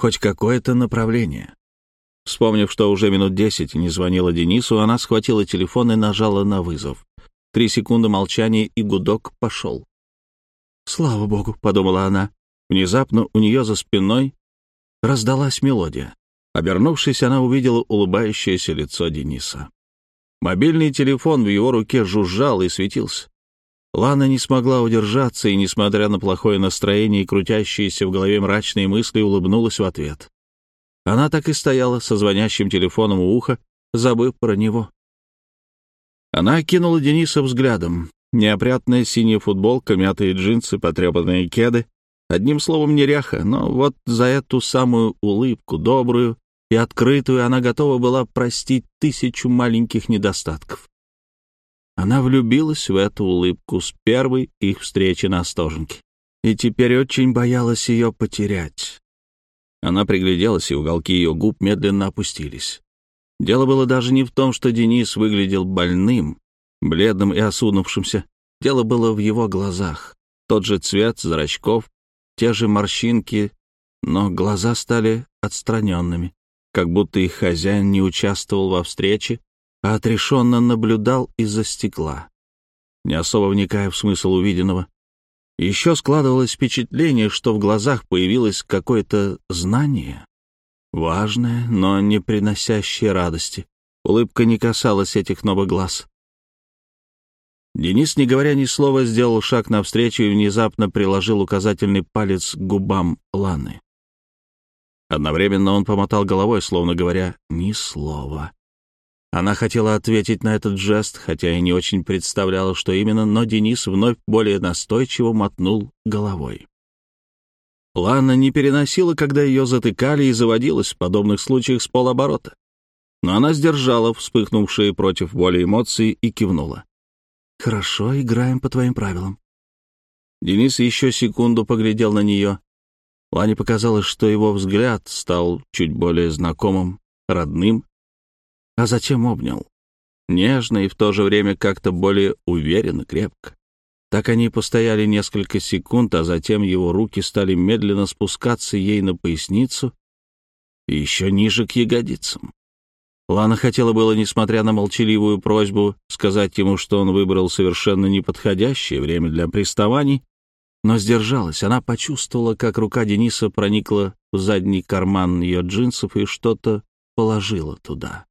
хоть какое-то направление. Вспомнив, что уже минут десять не звонила Денису, она схватила телефон и нажала на вызов. Три секунды молчания, и гудок пошел. «Слава богу», — подумала она. Внезапно у нее за спиной раздалась мелодия. Обернувшись, она увидела улыбающееся лицо Дениса. Мобильный телефон в его руке жужжал и светился. Лана не смогла удержаться и, несмотря на плохое настроение и крутящиеся в голове мрачные мысли, улыбнулась в ответ. Она так и стояла со звонящим телефоном у уха, забыв про него. Она окинула Дениса взглядом. Неопрятная синяя футболка, мятые джинсы, потрепанные кеды. Одним словом, неряха, но вот за эту самую улыбку, добрую, и открытую она готова была простить тысячу маленьких недостатков. Она влюбилась в эту улыбку с первой их встречи на Остоженке и теперь очень боялась ее потерять. Она пригляделась, и уголки ее губ медленно опустились. Дело было даже не в том, что Денис выглядел больным, бледным и осунувшимся. Дело было в его глазах. Тот же цвет зрачков, те же морщинки, но глаза стали отстраненными как будто их хозяин не участвовал во встрече, а отрешенно наблюдал из-за стекла, не особо вникая в смысл увиденного. Еще складывалось впечатление, что в глазах появилось какое-то знание, важное, но не приносящее радости. Улыбка не касалась этих новых глаз. Денис, не говоря ни слова, сделал шаг навстречу и внезапно приложил указательный палец к губам Ланы. Одновременно он помотал головой, словно говоря «ни слова». Она хотела ответить на этот жест, хотя и не очень представляла, что именно, но Денис вновь более настойчиво мотнул головой. Лана не переносила, когда ее затыкали и заводилась в подобных случаях с полоборота. Но она сдержала вспыхнувшие против воли эмоции и кивнула. «Хорошо, играем по твоим правилам». Денис еще секунду поглядел на нее, Лане показалось, что его взгляд стал чуть более знакомым, родным, а затем обнял. Нежно и в то же время как-то более уверенно, крепко. Так они постояли несколько секунд, а затем его руки стали медленно спускаться ей на поясницу и еще ниже к ягодицам. Лана хотела было, несмотря на молчаливую просьбу, сказать ему, что он выбрал совершенно неподходящее время для приставаний, но сдержалась. Она почувствовала, как рука Дениса проникла в задний карман ее джинсов и что-то положила туда.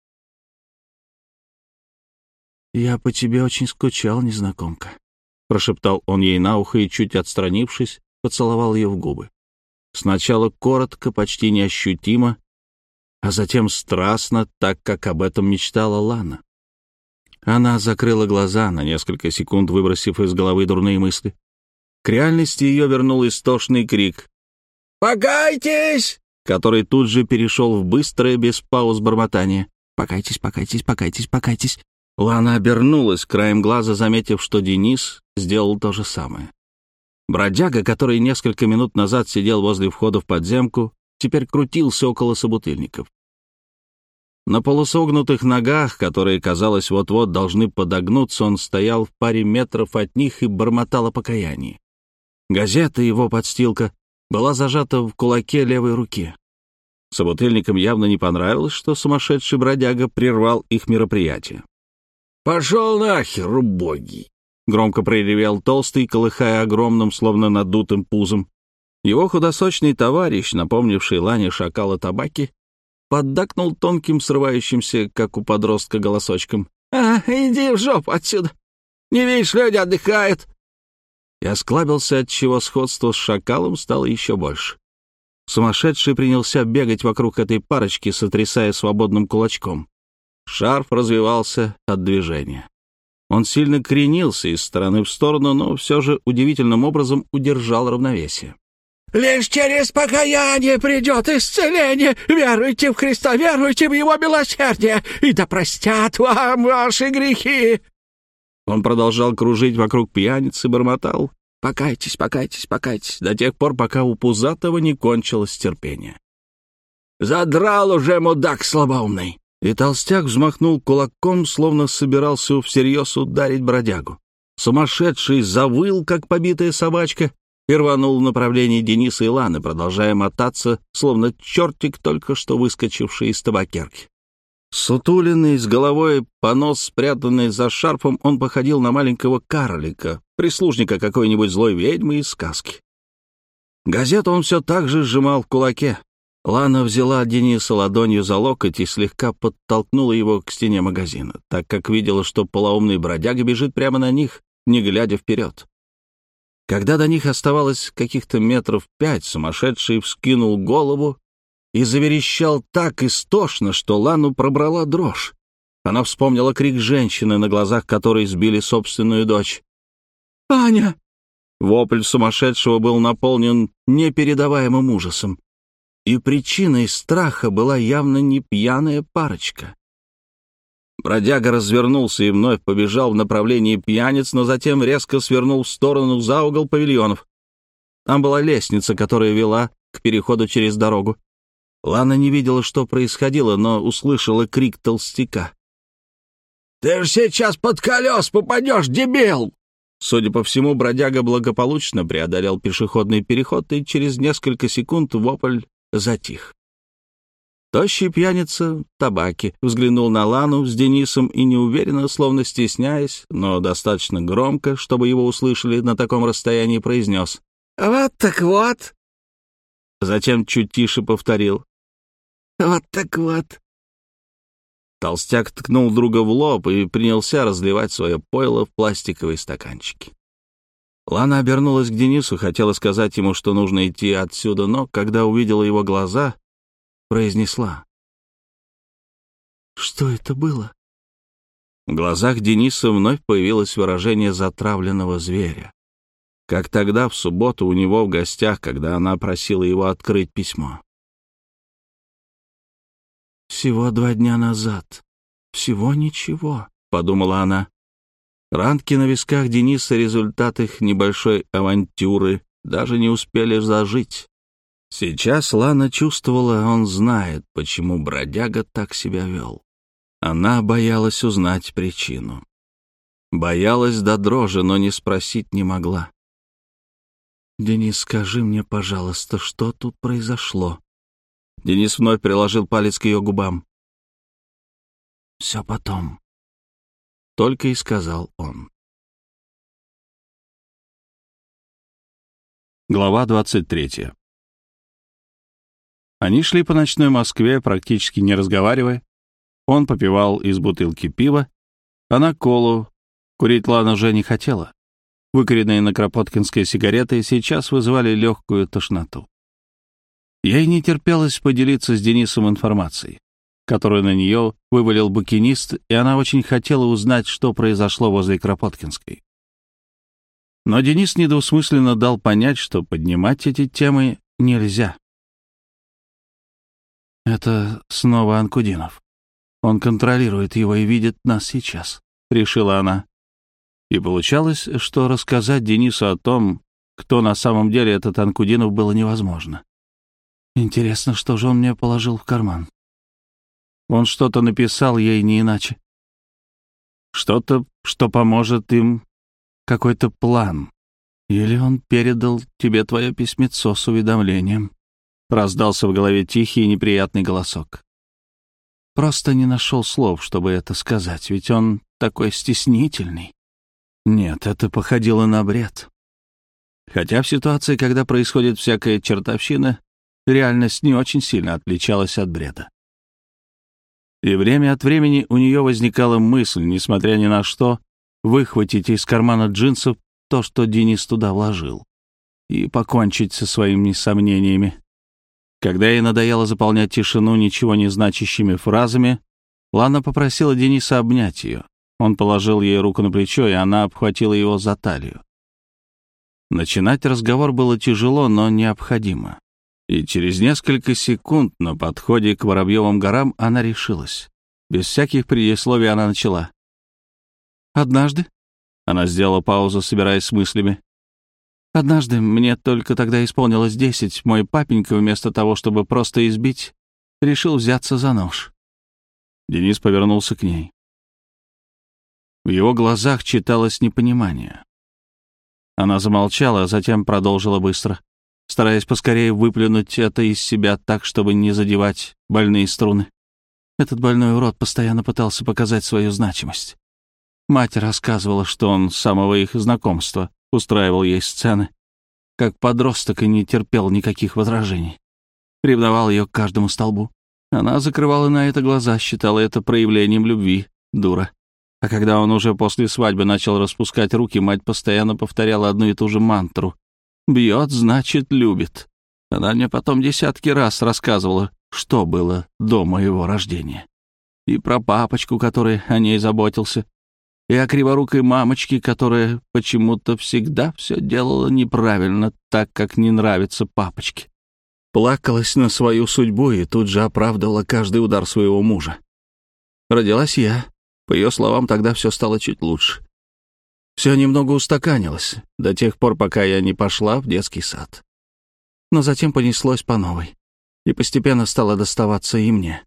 «Я по тебе очень скучал, незнакомка», — прошептал он ей на ухо и, чуть отстранившись, поцеловал ее в губы. Сначала коротко, почти неощутимо, а затем страстно, так как об этом мечтала Лана. Она закрыла глаза на несколько секунд, выбросив из головы дурные мысли. К реальности ее вернул истошный крик «Покайтесь!», который тут же перешел в быстрое, без пауз бормотание. Покайтесь, покайтесь, покайтесь, покайтесь». Лана обернулась, краем глаза заметив, что Денис сделал то же самое. Бродяга, который несколько минут назад сидел возле входа в подземку, теперь крутился около собутыльников. На полусогнутых ногах, которые, казалось, вот-вот должны подогнуться, он стоял в паре метров от них и бормотал о покаянии. Газета, его подстилка, была зажата в кулаке левой руки. Собутыльникам явно не понравилось, что сумасшедший бродяга прервал их мероприятие. «Пошел нахер, убогий!» — громко проревел толстый, колыхая огромным, словно надутым пузом. Его худосочный товарищ, напомнивший Лане шакала табаки, поддакнул тонким, срывающимся, как у подростка, голосочком. «А, иди в жопу отсюда! Не видишь, люди отдыхают!» Я склабился, отчего сходство с шакалом стало еще больше. Сумасшедший принялся бегать вокруг этой парочки, сотрясая свободным кулачком. Шарф развивался от движения. Он сильно кренился из стороны в сторону, но все же удивительным образом удержал равновесие. Лишь через покаяние придет исцеление. Веруйте в Христа, веруйте в Его милосердие, и да простят вам ваши грехи!» Он продолжал кружить вокруг пьяницы, бормотал. «Покайтесь, покайтесь, покайтесь», до тех пор, пока у Пузатого не кончилось терпение. «Задрал уже мудак слабоумный!» И толстяк взмахнул кулаком, словно собирался всерьез ударить бродягу. Сумасшедший завыл, как побитая собачка, и рванул в направлении Дениса и Ланы, продолжая мотаться, словно чертик, только что выскочивший из табакерки. Сутуленный, с головой понос, спрятанный за шарфом, он походил на маленького карлика, прислужника какой-нибудь злой ведьмы из сказки. Газету он все так же сжимал в кулаке. Лана взяла Дениса ладонью за локоть и слегка подтолкнула его к стене магазина, так как видела, что полоумный бродяга бежит прямо на них, не глядя вперед. Когда до них оставалось каких-то метров пять, сумасшедший вскинул голову и заверещал так истошно, что Лану пробрала дрожь. Она вспомнила крик женщины, на глазах которой сбили собственную дочь. «Аня!» Вопль сумасшедшего был наполнен непередаваемым ужасом. И причиной страха была явно не пьяная парочка. Бродяга развернулся и вновь побежал в направлении пьяниц, но затем резко свернул в сторону за угол павильонов. Там была лестница, которая вела к переходу через дорогу. Лана не видела, что происходило, но услышала крик толстяка. «Ты же сейчас под колес попадешь, дебил!» Судя по всему, бродяга благополучно преодолел пешеходный переход, и через несколько секунд вопль затих. Тощий пьяница табаки взглянул на Лану с Денисом и неуверенно, словно стесняясь, но достаточно громко, чтобы его услышали на таком расстоянии, произнес. «Вот так вот!» Затем чуть тише повторил. «Вот так вот!» Толстяк ткнул друга в лоб и принялся разливать свое пойло в пластиковые стаканчики. Лана обернулась к Денису, хотела сказать ему, что нужно идти отсюда, но, когда увидела его глаза, произнесла. «Что это было?» В глазах Дениса вновь появилось выражение затравленного зверя. Как тогда, в субботу, у него в гостях, когда она просила его открыть письмо. «Всего два дня назад. Всего ничего», — подумала она. Ранки на висках Дениса — результат их небольшой авантюры, даже не успели зажить. Сейчас Лана чувствовала, он знает, почему бродяга так себя вел. Она боялась узнать причину. Боялась до дрожи, но не спросить не могла. «Денис, скажи мне, пожалуйста, что тут произошло?» Денис вновь приложил палец к ее губам. «Все потом», — только и сказал он. Глава двадцать третья они шли по ночной Москве, практически не разговаривая. Он попивал из бутылки пива, она колу. Курить Лана уже не хотела. Выкуренные на Кропоткинской сигареты сейчас вызывали легкую тошноту. Ей не терпелось поделиться с Денисом информацией, которую на нее вывалил букинист, и она очень хотела узнать, что произошло возле Кропоткинской. Но Денис недвусмысленно дал понять, что поднимать эти темы нельзя. Это снова Анкудинов. Он контролирует его и видит нас сейчас», — решила она. И получалось, что рассказать Денису о том, кто на самом деле этот Анкудинов, было невозможно. Интересно, что же он мне положил в карман? Он что-то написал ей не иначе. Что-то, что поможет им, какой-то план. Или он передал тебе твое письмецо с уведомлением. Раздался в голове тихий и неприятный голосок. Просто не нашел слов, чтобы это сказать, ведь он такой стеснительный. Нет, это походило на бред. Хотя в ситуации, когда происходит всякая чертовщина, реальность не очень сильно отличалась от бреда. И время от времени у нее возникала мысль, несмотря ни на что, выхватить из кармана джинсов то, что Денис туда вложил, и покончить со своими сомнениями. Когда ей надоело заполнять тишину ничего не значащими фразами, Лана попросила Дениса обнять ее. Он положил ей руку на плечо, и она обхватила его за талию. Начинать разговор было тяжело, но необходимо. И через несколько секунд на подходе к Воробьевым горам она решилась. Без всяких предисловий она начала. «Однажды...» — она сделала паузу, собираясь с мыслями. «Однажды, мне только тогда исполнилось десять, мой папенька, вместо того, чтобы просто избить, решил взяться за нож». Денис повернулся к ней. В его глазах читалось непонимание. Она замолчала, а затем продолжила быстро, стараясь поскорее выплюнуть это из себя так, чтобы не задевать больные струны. Этот больной урод постоянно пытался показать свою значимость. Мать рассказывала, что он с самого их знакомства устраивал ей сцены, как подросток и не терпел никаких возражений. Ревновал ее к каждому столбу. Она закрывала на это глаза, считала это проявлением любви, дура. А когда он уже после свадьбы начал распускать руки, мать постоянно повторяла одну и ту же мантру. «Бьет, значит, любит». Она мне потом десятки раз рассказывала, что было до моего рождения. И про папочку, который о ней заботился, и о криворукой мамочке, которая почему-то всегда все делала неправильно, так как не нравится папочке. Плакалась на свою судьбу и тут же оправдывала каждый удар своего мужа. Родилась я, по ее словам, тогда все стало чуть лучше. Все немного устаканилось, до тех пор, пока я не пошла в детский сад. Но затем понеслось по новой, и постепенно стало доставаться и мне.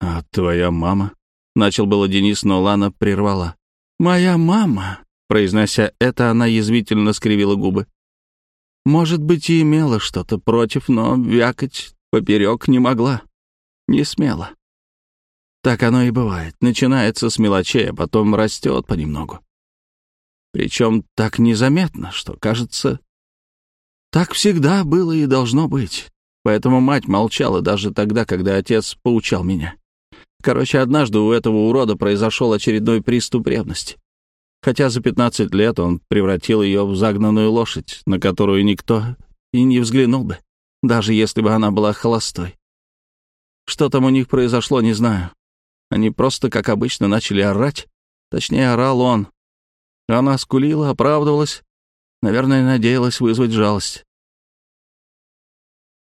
«А твоя мама?» — начал было Денис, но Лана прервала. «Моя мама?» — произнося это, она язвительно скривила губы. «Может быть, и имела что-то против, но вякать поперек не могла. Не смела. Так оно и бывает. Начинается с мелочей, а потом растет понемногу. Причем так незаметно, что, кажется, так всегда было и должно быть. Поэтому мать молчала даже тогда, когда отец поучал меня. Короче, однажды у этого урода произошел очередной приступ ревности. Хотя за 15 лет он превратил ее в загнанную лошадь, на которую никто и не взглянул бы, даже если бы она была холостой. Что там у них произошло, не знаю. Они просто, как обычно, начали орать. Точнее, орал он. Она скулила, оправдывалась. Наверное, надеялась вызвать жалость.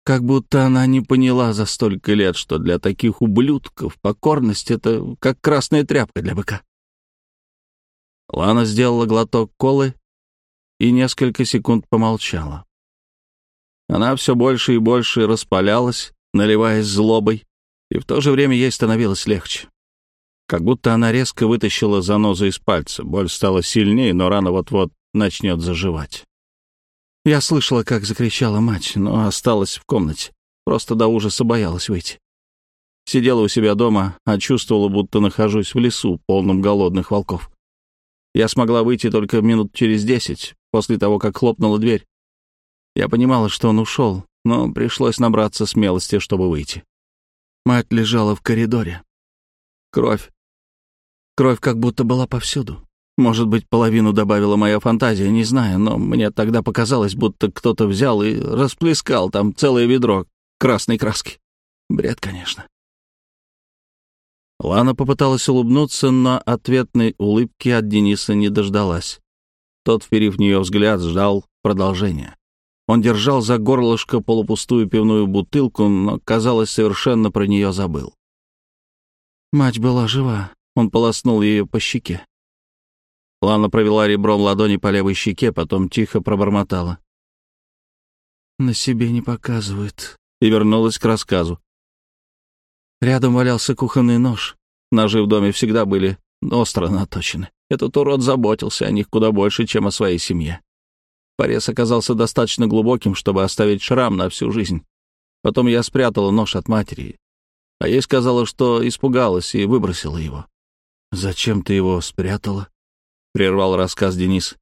Как будто она не поняла за столько лет, что для таких ублюдков покорность — это как красная тряпка для быка. Лана сделала глоток колы и несколько секунд помолчала. Она все больше и больше распалялась, наливаясь злобой, и в то же время ей становилось легче. Как будто она резко вытащила занозу из пальца. Боль стала сильнее, но рана вот-вот начнет заживать. Я слышала, как закричала мать, но осталась в комнате. Просто до ужаса боялась выйти. Сидела у себя дома, а чувствовала, будто нахожусь в лесу, полном голодных волков. Я смогла выйти только минут через десять, после того, как хлопнула дверь. Я понимала, что он ушел, но пришлось набраться смелости, чтобы выйти. Мать лежала в коридоре. Кровь. Кровь как будто была повсюду. Может быть, половину добавила моя фантазия, не знаю, но мне тогда показалось, будто кто-то взял и расплескал там целое ведро красной краски. Бред, конечно. Лана попыталась улыбнуться, но ответной улыбки от Дениса не дождалась. Тот, вперив в нее взгляд, ждал продолжения. Он держал за горлышко полупустую пивную бутылку, но, казалось, совершенно про нее забыл. Мать была жива. Он полоснул ее по щеке. Лана провела ребром ладони по левой щеке, потом тихо пробормотала. «На себе не показывает», и вернулась к рассказу. Рядом валялся кухонный нож. Ножи в доме всегда были остро наточены. Этот урод заботился о них куда больше, чем о своей семье. Порез оказался достаточно глубоким, чтобы оставить шрам на всю жизнь. Потом я спрятала нож от матери, а ей сказала, что испугалась и выбросила его. «Зачем ты его спрятала?» — прервал рассказ Денис.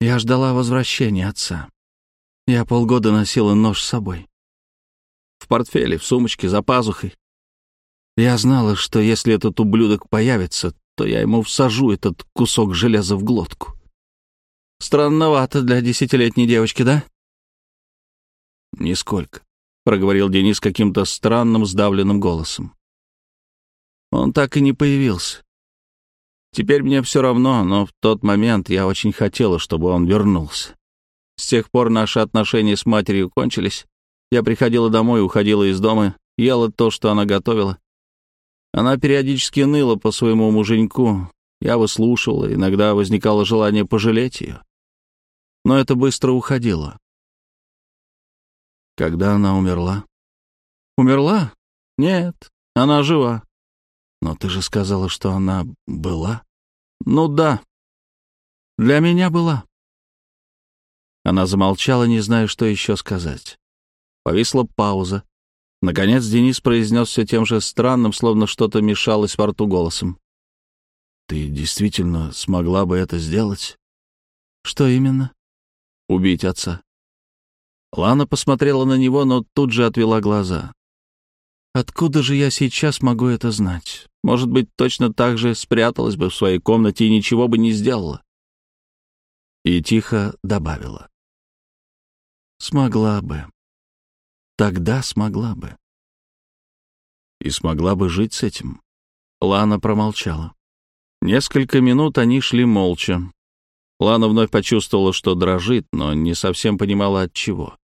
«Я ждала возвращения отца. Я полгода носила нож с собой. В портфеле, в сумочке, за пазухой. Я знала, что если этот ублюдок появится, то я ему всажу этот кусок железа в глотку. Странновато для десятилетней девочки, да? Нисколько, — проговорил Денис каким-то странным сдавленным голосом. Он так и не появился. Теперь мне все равно, но в тот момент я очень хотела, чтобы он вернулся. С тех пор наши отношения с матерью кончились. Я приходила домой, уходила из дома, ела то, что она готовила. Она периодически ныла по своему муженьку. Я выслушивала, иногда возникало желание пожалеть ее. Но это быстро уходило. Когда она умерла? Умерла? Нет, она жива. Но ты же сказала, что она была. Ну да, для меня была. Она замолчала, не зная, что еще сказать. Повисла пауза. Наконец Денис произнес все тем же странным, словно что-то мешалось во рту голосом. «Ты действительно смогла бы это сделать?» «Что именно?» «Убить отца». Лана посмотрела на него, но тут же отвела глаза. «Откуда же я сейчас могу это знать? Может быть, точно так же спряталась бы в своей комнате и ничего бы не сделала?» И тихо добавила. «Смогла бы». Тогда смогла бы. И смогла бы жить с этим. Лана промолчала. Несколько минут они шли молча. Лана вновь почувствовала, что дрожит, но не совсем понимала от чего.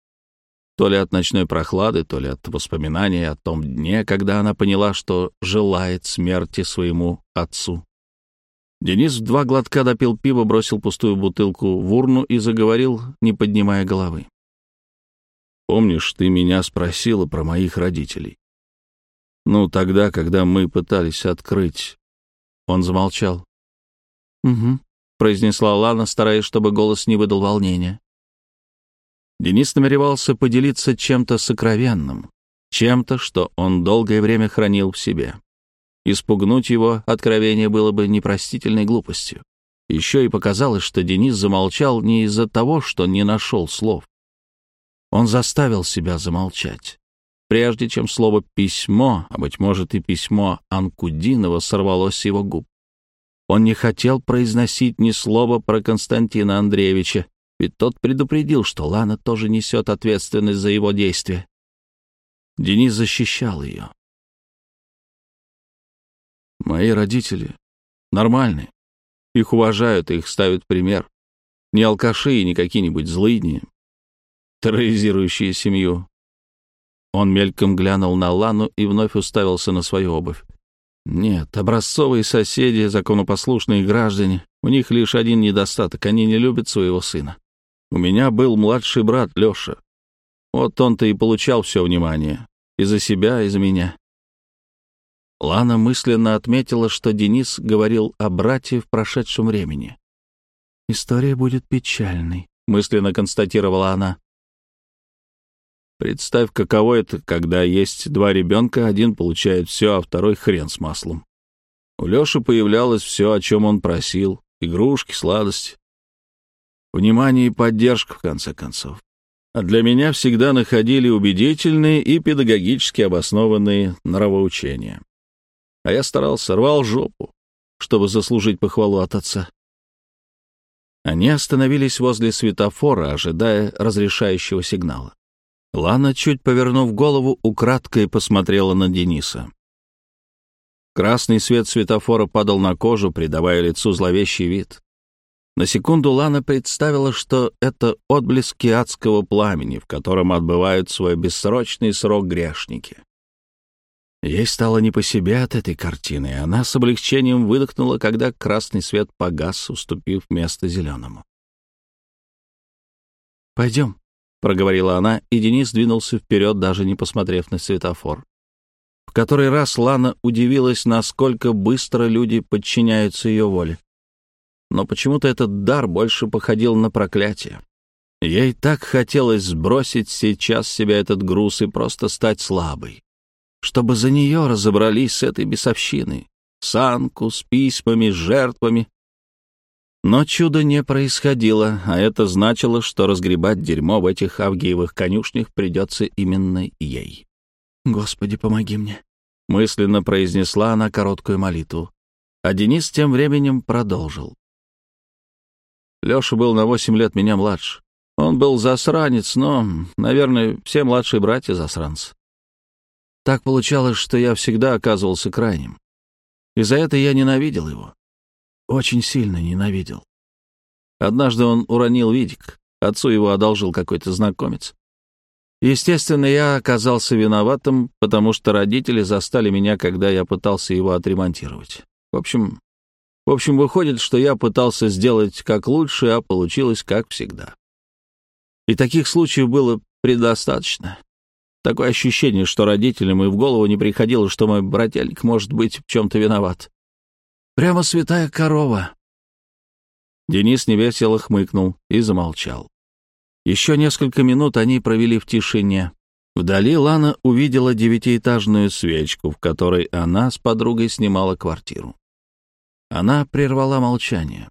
То ли от ночной прохлады, то ли от воспоминаний о том дне, когда она поняла, что желает смерти своему отцу. Денис в два глотка допил пиво, бросил пустую бутылку в урну и заговорил, не поднимая головы. Помнишь, ты меня спросила про моих родителей? Ну, тогда, когда мы пытались открыть. Он замолчал. «Угу», — произнесла Лана, стараясь, чтобы голос не выдал волнения. Денис намеревался поделиться чем-то сокровенным, чем-то, что он долгое время хранил в себе. Испугнуть его откровение было бы непростительной глупостью. Еще и показалось, что Денис замолчал не из-за того, что не нашел слов. Он заставил себя замолчать. Прежде чем слово «письмо», а, быть может, и письмо Анкудинова сорвалось с его губ. Он не хотел произносить ни слова про Константина Андреевича, ведь тот предупредил, что Лана тоже несет ответственность за его действия. Денис защищал ее. «Мои родители нормальные. Их уважают, их ставят пример. Не алкаши и не какие-нибудь злыдни терроризирующие семью. Он мельком глянул на Лану и вновь уставился на свою обувь. Нет, образцовые соседи, законопослушные граждане, у них лишь один недостаток — они не любят своего сына. У меня был младший брат Леша. Вот он-то и получал все внимание. И за себя, и за меня. Лана мысленно отметила, что Денис говорил о брате в прошедшем времени. «История будет печальной», — мысленно констатировала она. Представь, каково это, когда есть два ребенка, один получает все, а второй хрен с маслом. У Леши появлялось все, о чем он просил. Игрушки, сладости. Внимание и поддержка, в конце концов. А для меня всегда находили убедительные и педагогически обоснованные нравоучения. А я старался, рвал жопу, чтобы заслужить похвалу от отца. Они остановились возле светофора, ожидая разрешающего сигнала. Лана, чуть повернув голову, украдкой посмотрела на Дениса. Красный свет светофора падал на кожу, придавая лицу зловещий вид. На секунду Лана представила, что это отблески адского пламени, в котором отбывают свой бессрочный срок грешники. Ей стало не по себе от этой картины, и она с облегчением выдохнула, когда красный свет погас, уступив место зеленому. «Пойдем», — проговорила она, и Денис двинулся вперед, даже не посмотрев на светофор. В который раз Лана удивилась, насколько быстро люди подчиняются ее воле. Но почему-то этот дар больше походил на проклятие. Ей так хотелось сбросить сейчас с себя этот груз и просто стать слабой чтобы за нее разобрались с этой бесовщиной, санку с письмами, жертвами. Но чуда не происходило, а это значило, что разгребать дерьмо в этих авгиевых конюшнях придется именно ей. «Господи, помоги мне», — мысленно произнесла она короткую молитву. А Денис тем временем продолжил. Леша был на восемь лет меня младше. Он был засранец, но, наверное, все младшие братья засранцы. Так получалось, что я всегда оказывался крайним. И за это я ненавидел его. Очень сильно ненавидел. Однажды он уронил видик. Отцу его одолжил какой-то знакомец. Естественно, я оказался виноватым, потому что родители застали меня, когда я пытался его отремонтировать. В общем, в общем, выходит, что я пытался сделать как лучше, а получилось как всегда. И таких случаев было предостаточно. Такое ощущение, что родителям и в голову не приходило, что мой брательник может быть в чем-то виноват. Прямо святая корова. Денис невесело хмыкнул и замолчал. Еще несколько минут они провели в тишине. Вдали Лана увидела девятиэтажную свечку, в которой она с подругой снимала квартиру. Она прервала молчание.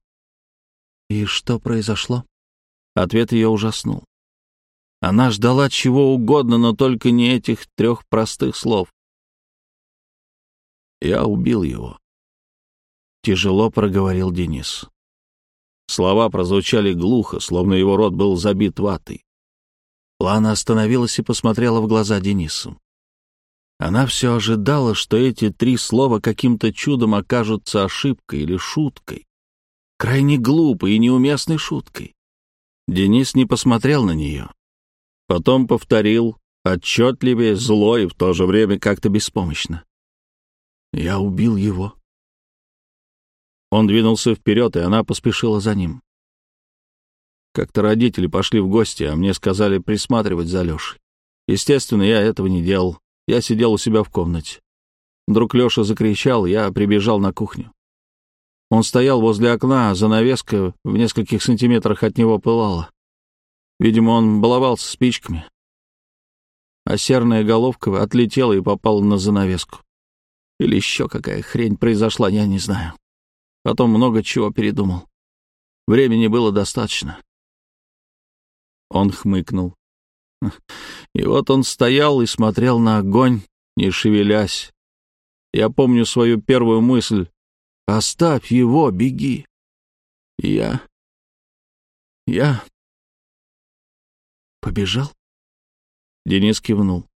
«И что произошло?» Ответ ее ужаснул. Она ждала чего угодно, но только не этих трех простых слов. «Я убил его», — тяжело проговорил Денис. Слова прозвучали глухо, словно его рот был забит ватой. Лана остановилась и посмотрела в глаза Денису. Она все ожидала, что эти три слова каким-то чудом окажутся ошибкой или шуткой. Крайне глупой и неуместной шуткой. Денис не посмотрел на нее. Потом повторил, отчетливее, зло и в то же время как-то беспомощно. «Я убил его». Он двинулся вперед, и она поспешила за ним. Как-то родители пошли в гости, а мне сказали присматривать за Лешей. Естественно, я этого не делал. Я сидел у себя в комнате. Вдруг Леша закричал, я прибежал на кухню. Он стоял возле окна, а занавеска в нескольких сантиметрах от него пылала. Видимо, он баловался спичками. А серная головка отлетела и попала на занавеску. Или еще какая хрень произошла, я не знаю. Потом много чего передумал. Времени было достаточно. Он хмыкнул. И вот он стоял и смотрел на огонь, не шевелясь. Я помню свою первую мысль. «Оставь его, беги!» Я... Я «Побежал?» Денис кивнул.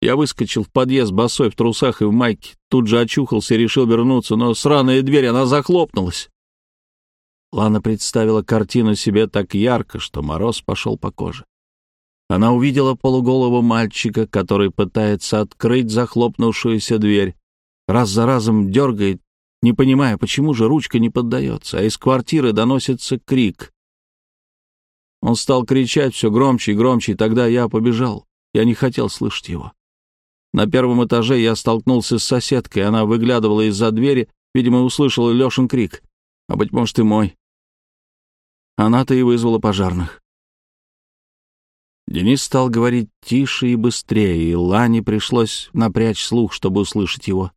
Я выскочил в подъезд босой в трусах и в майке. Тут же очухался и решил вернуться, но сраная дверь, она захлопнулась. Лана представила картину себе так ярко, что мороз пошел по коже. Она увидела полуголого мальчика, который пытается открыть захлопнувшуюся дверь. Раз за разом дергает, не понимая, почему же ручка не поддается, а из квартиры доносится крик. Он стал кричать все громче и громче, и тогда я побежал. Я не хотел слышать его. На первом этаже я столкнулся с соседкой. Она выглядывала из-за двери, видимо, услышала Лешин крик. А, быть может, и мой. Она-то и вызвала пожарных. Денис стал говорить тише и быстрее, и Лане пришлось напрячь слух, чтобы услышать его.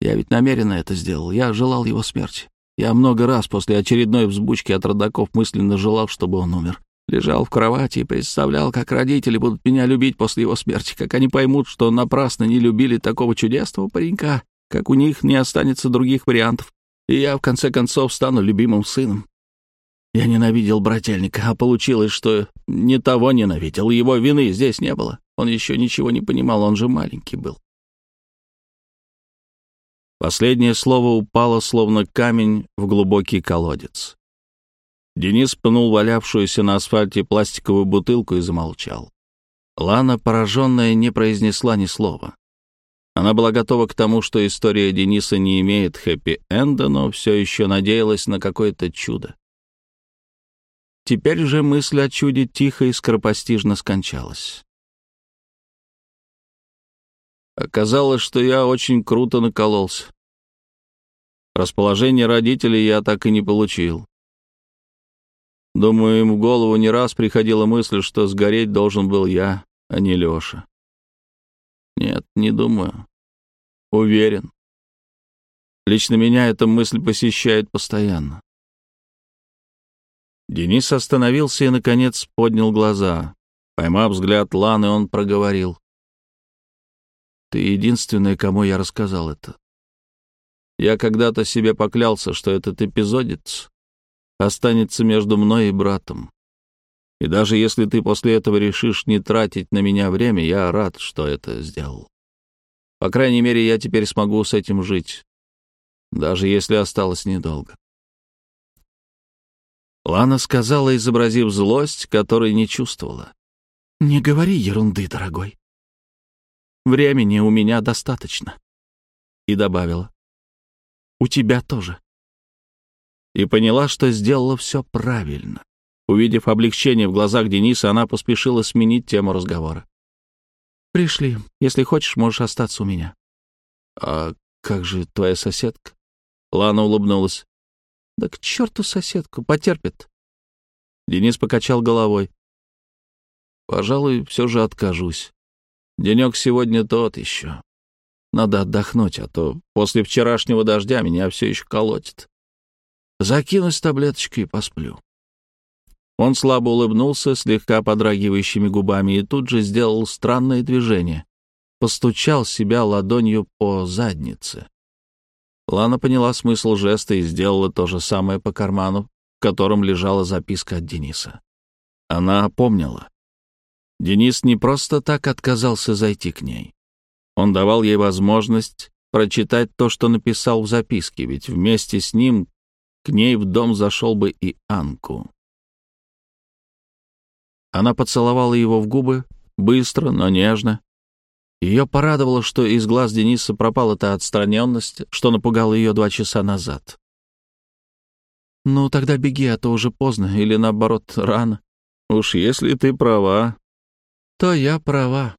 Я ведь намеренно это сделал. Я желал его смерти. Я много раз после очередной взбучки от родаков мысленно желал, чтобы он умер. Лежал в кровати и представлял, как родители будут меня любить после его смерти, как они поймут, что напрасно не любили такого чудесного паренька, как у них не останется других вариантов, и я, в конце концов, стану любимым сыном. Я ненавидел брательника, а получилось, что не того ненавидел, его вины здесь не было. Он еще ничего не понимал, он же маленький был. Последнее слово упало, словно камень, в глубокий колодец. Денис пнул валявшуюся на асфальте пластиковую бутылку и замолчал. Лана, пораженная, не произнесла ни слова. Она была готова к тому, что история Дениса не имеет хэппи-энда, но все еще надеялась на какое-то чудо. Теперь же мысль о чуде тихо и скоропостижно скончалась. Оказалось, что я очень круто накололся. Расположение родителей я так и не получил. Думаю, им в голову не раз приходила мысль, что сгореть должен был я, а не Леша. Нет, не думаю. Уверен. Лично меня эта мысль посещает постоянно. Денис остановился и, наконец, поднял глаза. Поймав взгляд Ланы, он проговорил. «Ты единственная, кому я рассказал это. Я когда-то себе поклялся, что этот эпизодец останется между мной и братом. И даже если ты после этого решишь не тратить на меня время, я рад, что это сделал. По крайней мере, я теперь смогу с этим жить, даже если осталось недолго. Лана сказала, изобразив злость, которой не чувствовала. «Не говори ерунды, дорогой. Времени у меня достаточно». И добавила. «У тебя тоже» и поняла, что сделала все правильно. Увидев облегчение в глазах Дениса, она поспешила сменить тему разговора. «Пришли. Если хочешь, можешь остаться у меня». «А как же твоя соседка?» Лана улыбнулась. «Да к черту соседку, потерпит». Денис покачал головой. «Пожалуй, все же откажусь. Денек сегодня тот еще. Надо отдохнуть, а то после вчерашнего дождя меня все еще колотит. Закинусь таблеточкой и посплю. Он слабо улыбнулся, слегка подрагивающими губами, и тут же сделал странное движение. Постучал себя ладонью по заднице. Лана поняла смысл жеста и сделала то же самое по карману, в котором лежала записка от Дениса. Она помнила. Денис не просто так отказался зайти к ней. Он давал ей возможность прочитать то, что написал в записке, ведь вместе с ним к ней в дом зашел бы и Анку. Она поцеловала его в губы, быстро, но нежно. Ее порадовало, что из глаз Дениса пропала та отстраненность, что напугала ее два часа назад. «Ну, тогда беги, а то уже поздно, или, наоборот, рано. Уж если ты права, то я права».